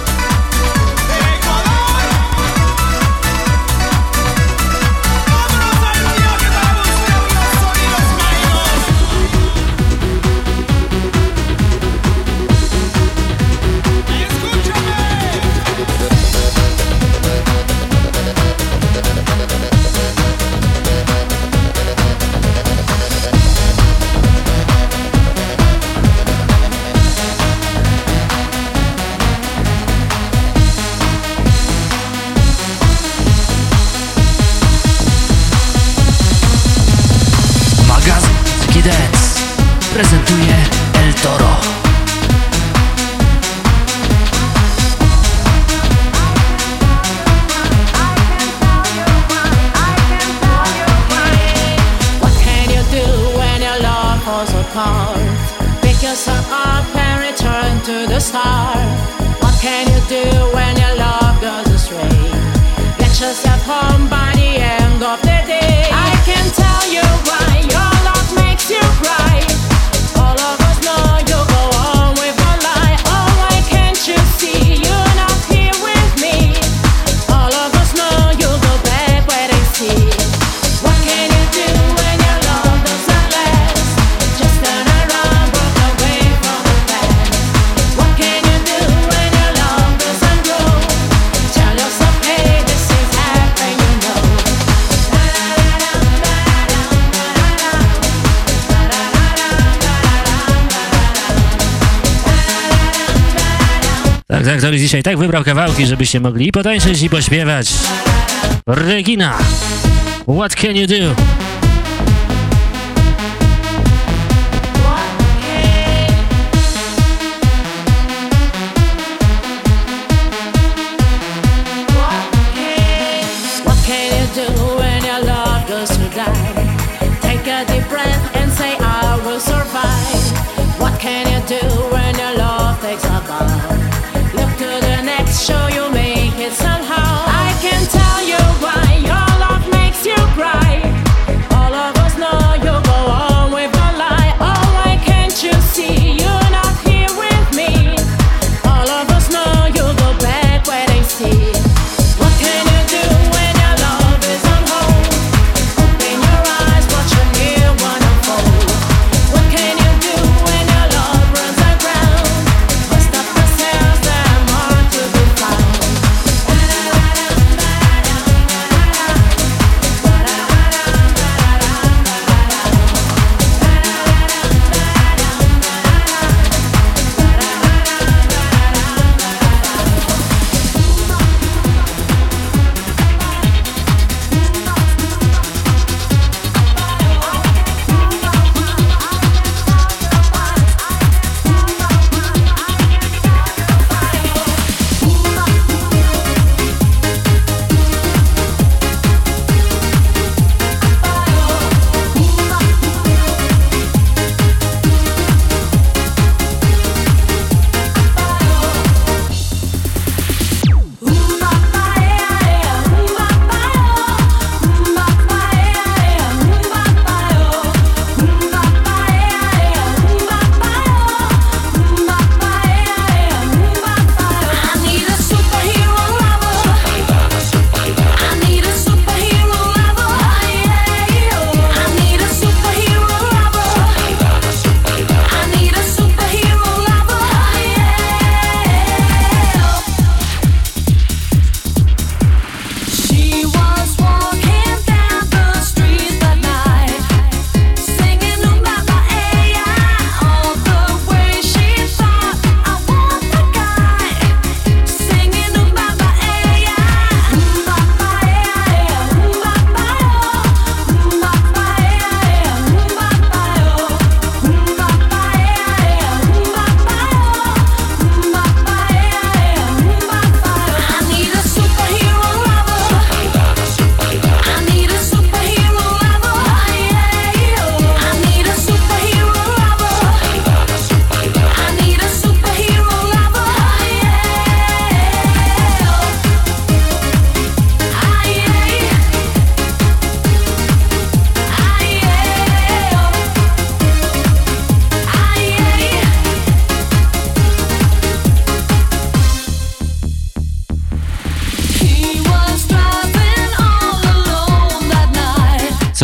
Speaker 6: dzisiaj tak wybrał kawałki, żebyście mogli i potańczyć, i pośpiewać. Regina, what can you do?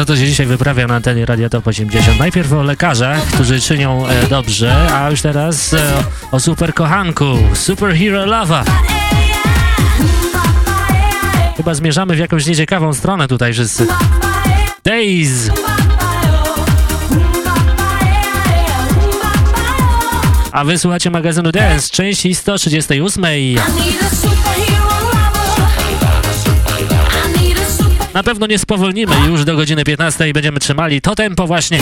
Speaker 6: co się dzisiaj wyprawia na antenie Radia Top 80. Najpierw o lekarzach, którzy czynią e, dobrze, a już teraz e, o super kochanku, Superhero Lava. Chyba zmierzamy w jakąś nieciekawą stronę tutaj wszyscy. Days! A wysłuchacie magazynu Dance części 138. Na pewno nie spowolnimy już do godziny 15 i będziemy trzymali to tempo właśnie.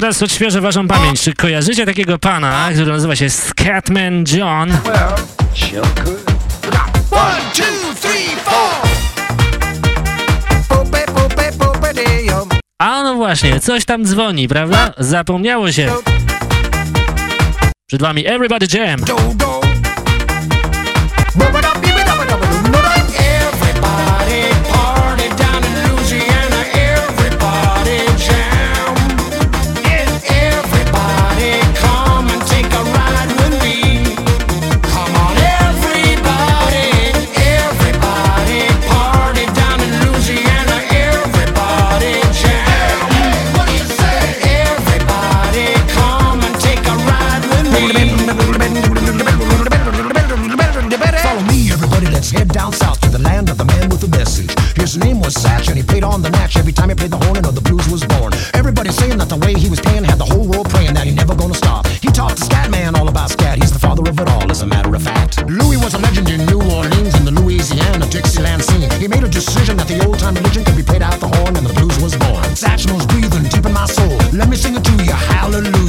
Speaker 6: teraz odświeżę waszą pamięć. Czy kojarzycie takiego pana, który nazywa się Scatman John? A no właśnie, coś tam dzwoni, prawda? Zapomniało się. Przed wami Everybody Jam.
Speaker 5: time he played the horn, another blues was born. Everybody saying that the way he was playing had the whole world praying that he never gonna stop. He taught the scat man all about scat. He's the father of it all, as a matter of fact. Louis was a legend in New Orleans and the Louisiana Dixieland scene. He made a decision that the old time religion could be played out the horn, and the blues was born. Satchmo's breathing deep in my soul. Let me sing it to you, hallelujah.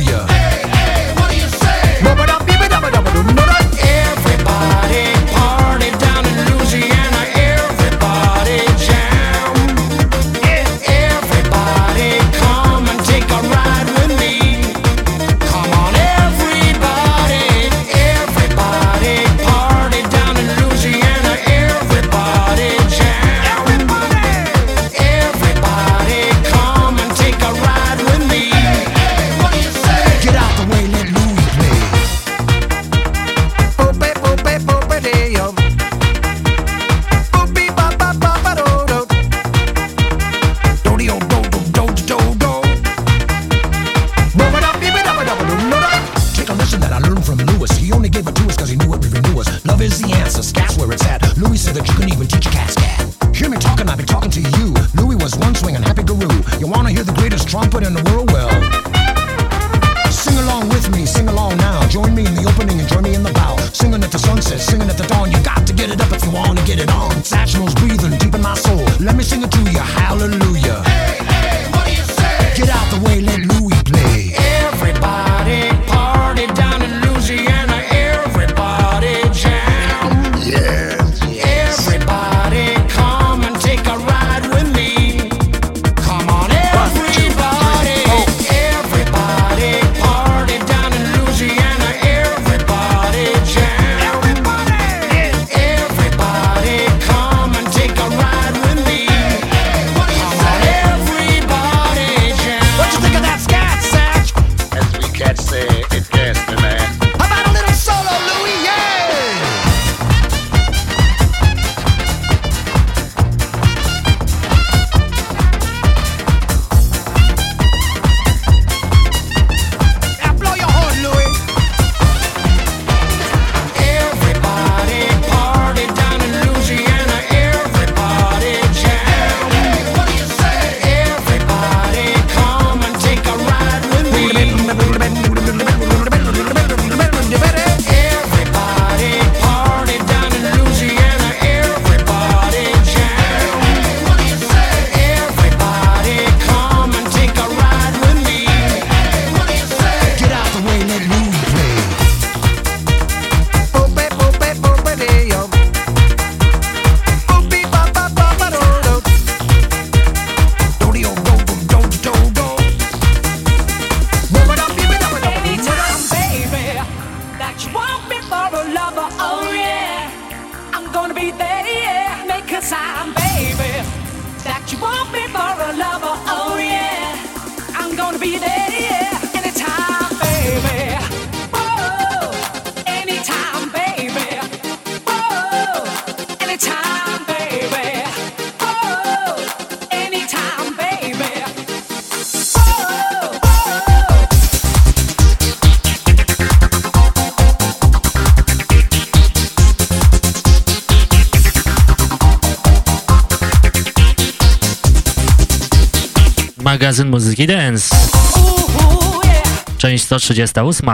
Speaker 6: 48.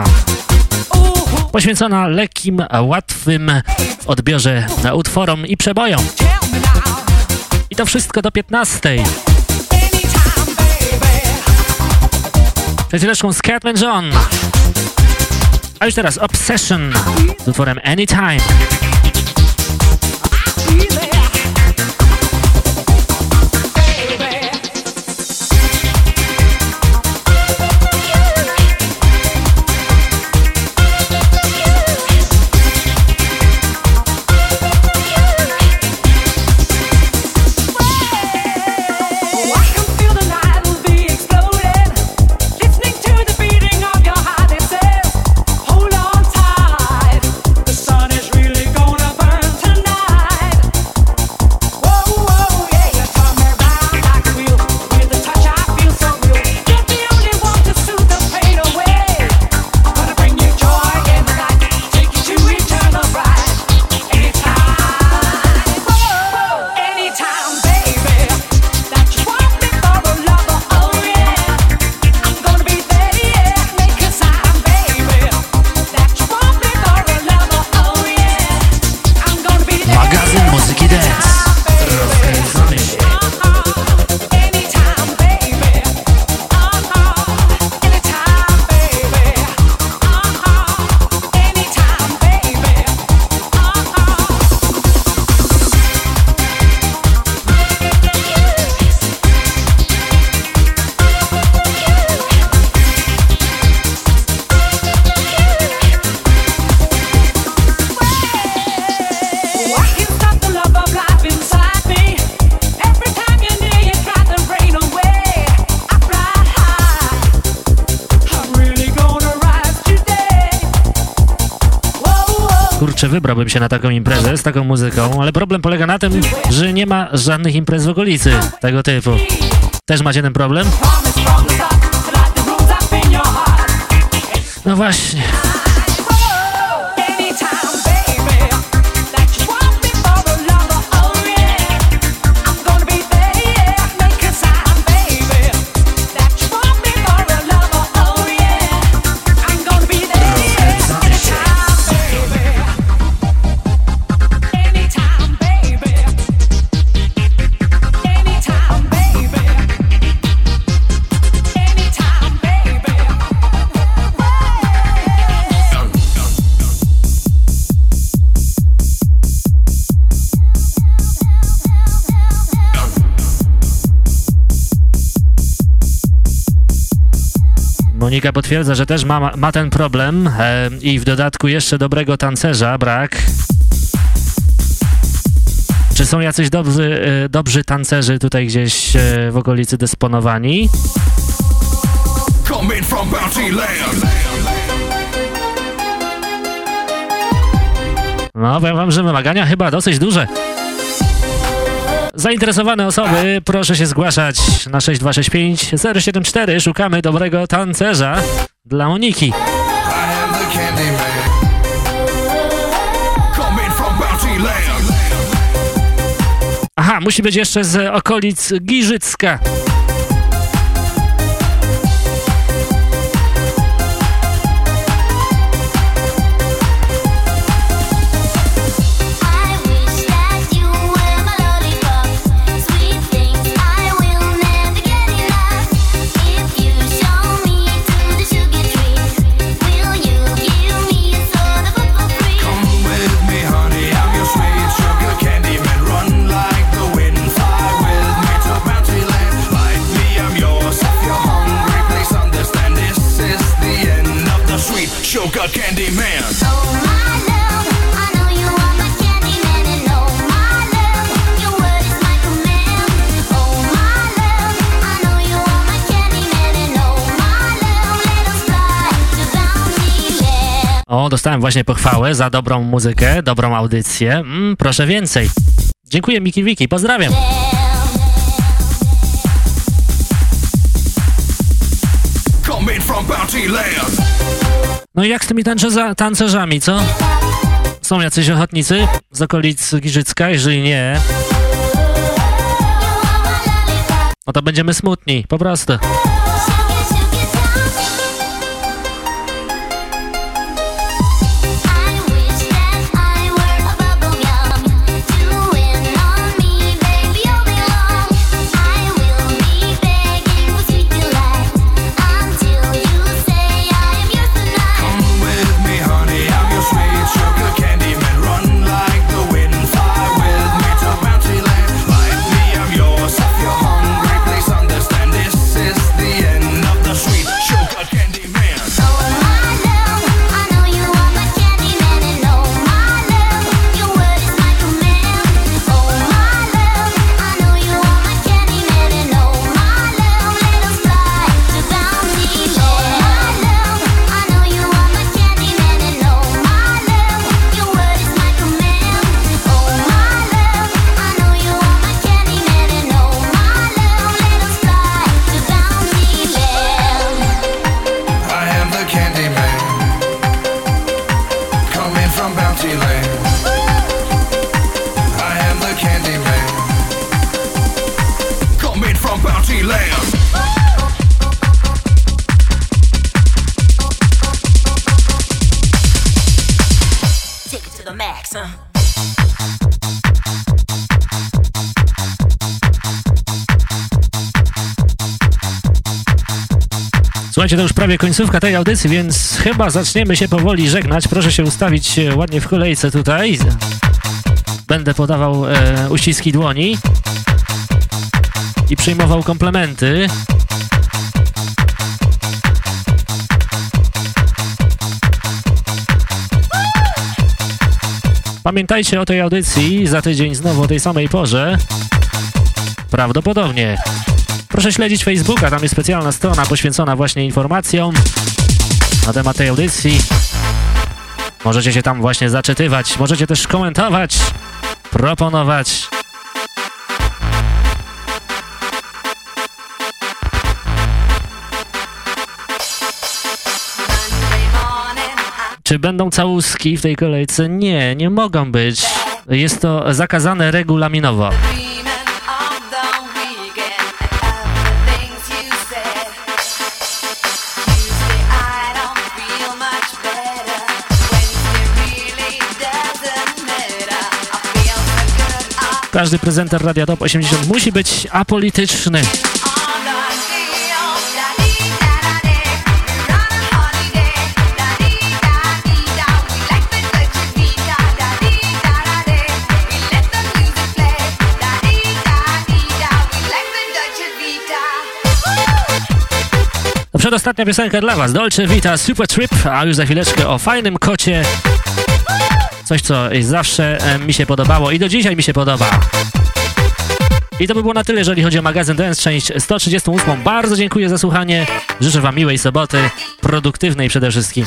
Speaker 6: Poświęcona lekkim, łatwym odbiorze utworom i przebojom. I to wszystko do 15. Przed chwileczką Scatman John. A już teraz Obsession z utworem Anytime. Wybrałbym się na taką imprezę z taką muzyką, ale problem polega na tym, że nie ma żadnych imprez w okolicy tego typu. Też macie ten problem? No właśnie. Monika potwierdza, że też ma, ma ten problem e, i w dodatku jeszcze dobrego tancerza brak. Czy są jacyś dobrzy, e, dobrzy tancerzy tutaj gdzieś e, w okolicy dysponowani? No, powiem wam, że wymagania chyba dosyć duże. Zainteresowane osoby, proszę się zgłaszać na 6265 074. Szukamy dobrego tancerza dla Moniki. Aha, musi być jeszcze z okolic Giżycka. O, dostałem właśnie pochwałę za dobrą muzykę, dobrą audycję. Mm, proszę więcej. Dziękuję Miki Wiki, pozdrawiam. No i jak z tymi tańczeza, tancerzami, co? Są jacyś ochotnicy z okolic Giżycka? Jeżeli nie, no to będziemy smutni, po prostu.
Speaker 4: Prawie końcówka tej audycji, więc chyba zaczniemy się powoli żegnać. Proszę się ustawić e, ładnie w kolejce tutaj. Będę podawał e, uściski dłoni i przyjmował komplementy. Pamiętajcie o tej audycji za tydzień znowu o tej samej porze. Prawdopodobnie. Proszę śledzić Facebooka, tam jest specjalna strona poświęcona właśnie informacjom na temat tej audycji. Możecie się tam właśnie zaczytywać, możecie też komentować, proponować. Czy będą całuski w tej kolejce? Nie, nie mogą być. Jest to zakazane regulaminowo. Każdy prezenter Radia Top 80 musi być apolityczny. Przedostatnia piosenka dla Was, Dolce Vita Super Trip, a już za chwileczkę o fajnym kocie. Coś, co zawsze e, mi się podobało i do dzisiaj mi się podoba. I to by było na tyle, jeżeli chodzi o magazyn Dance, część 138. Bardzo dziękuję za słuchanie. Życzę Wam miłej soboty, produktywnej przede wszystkim.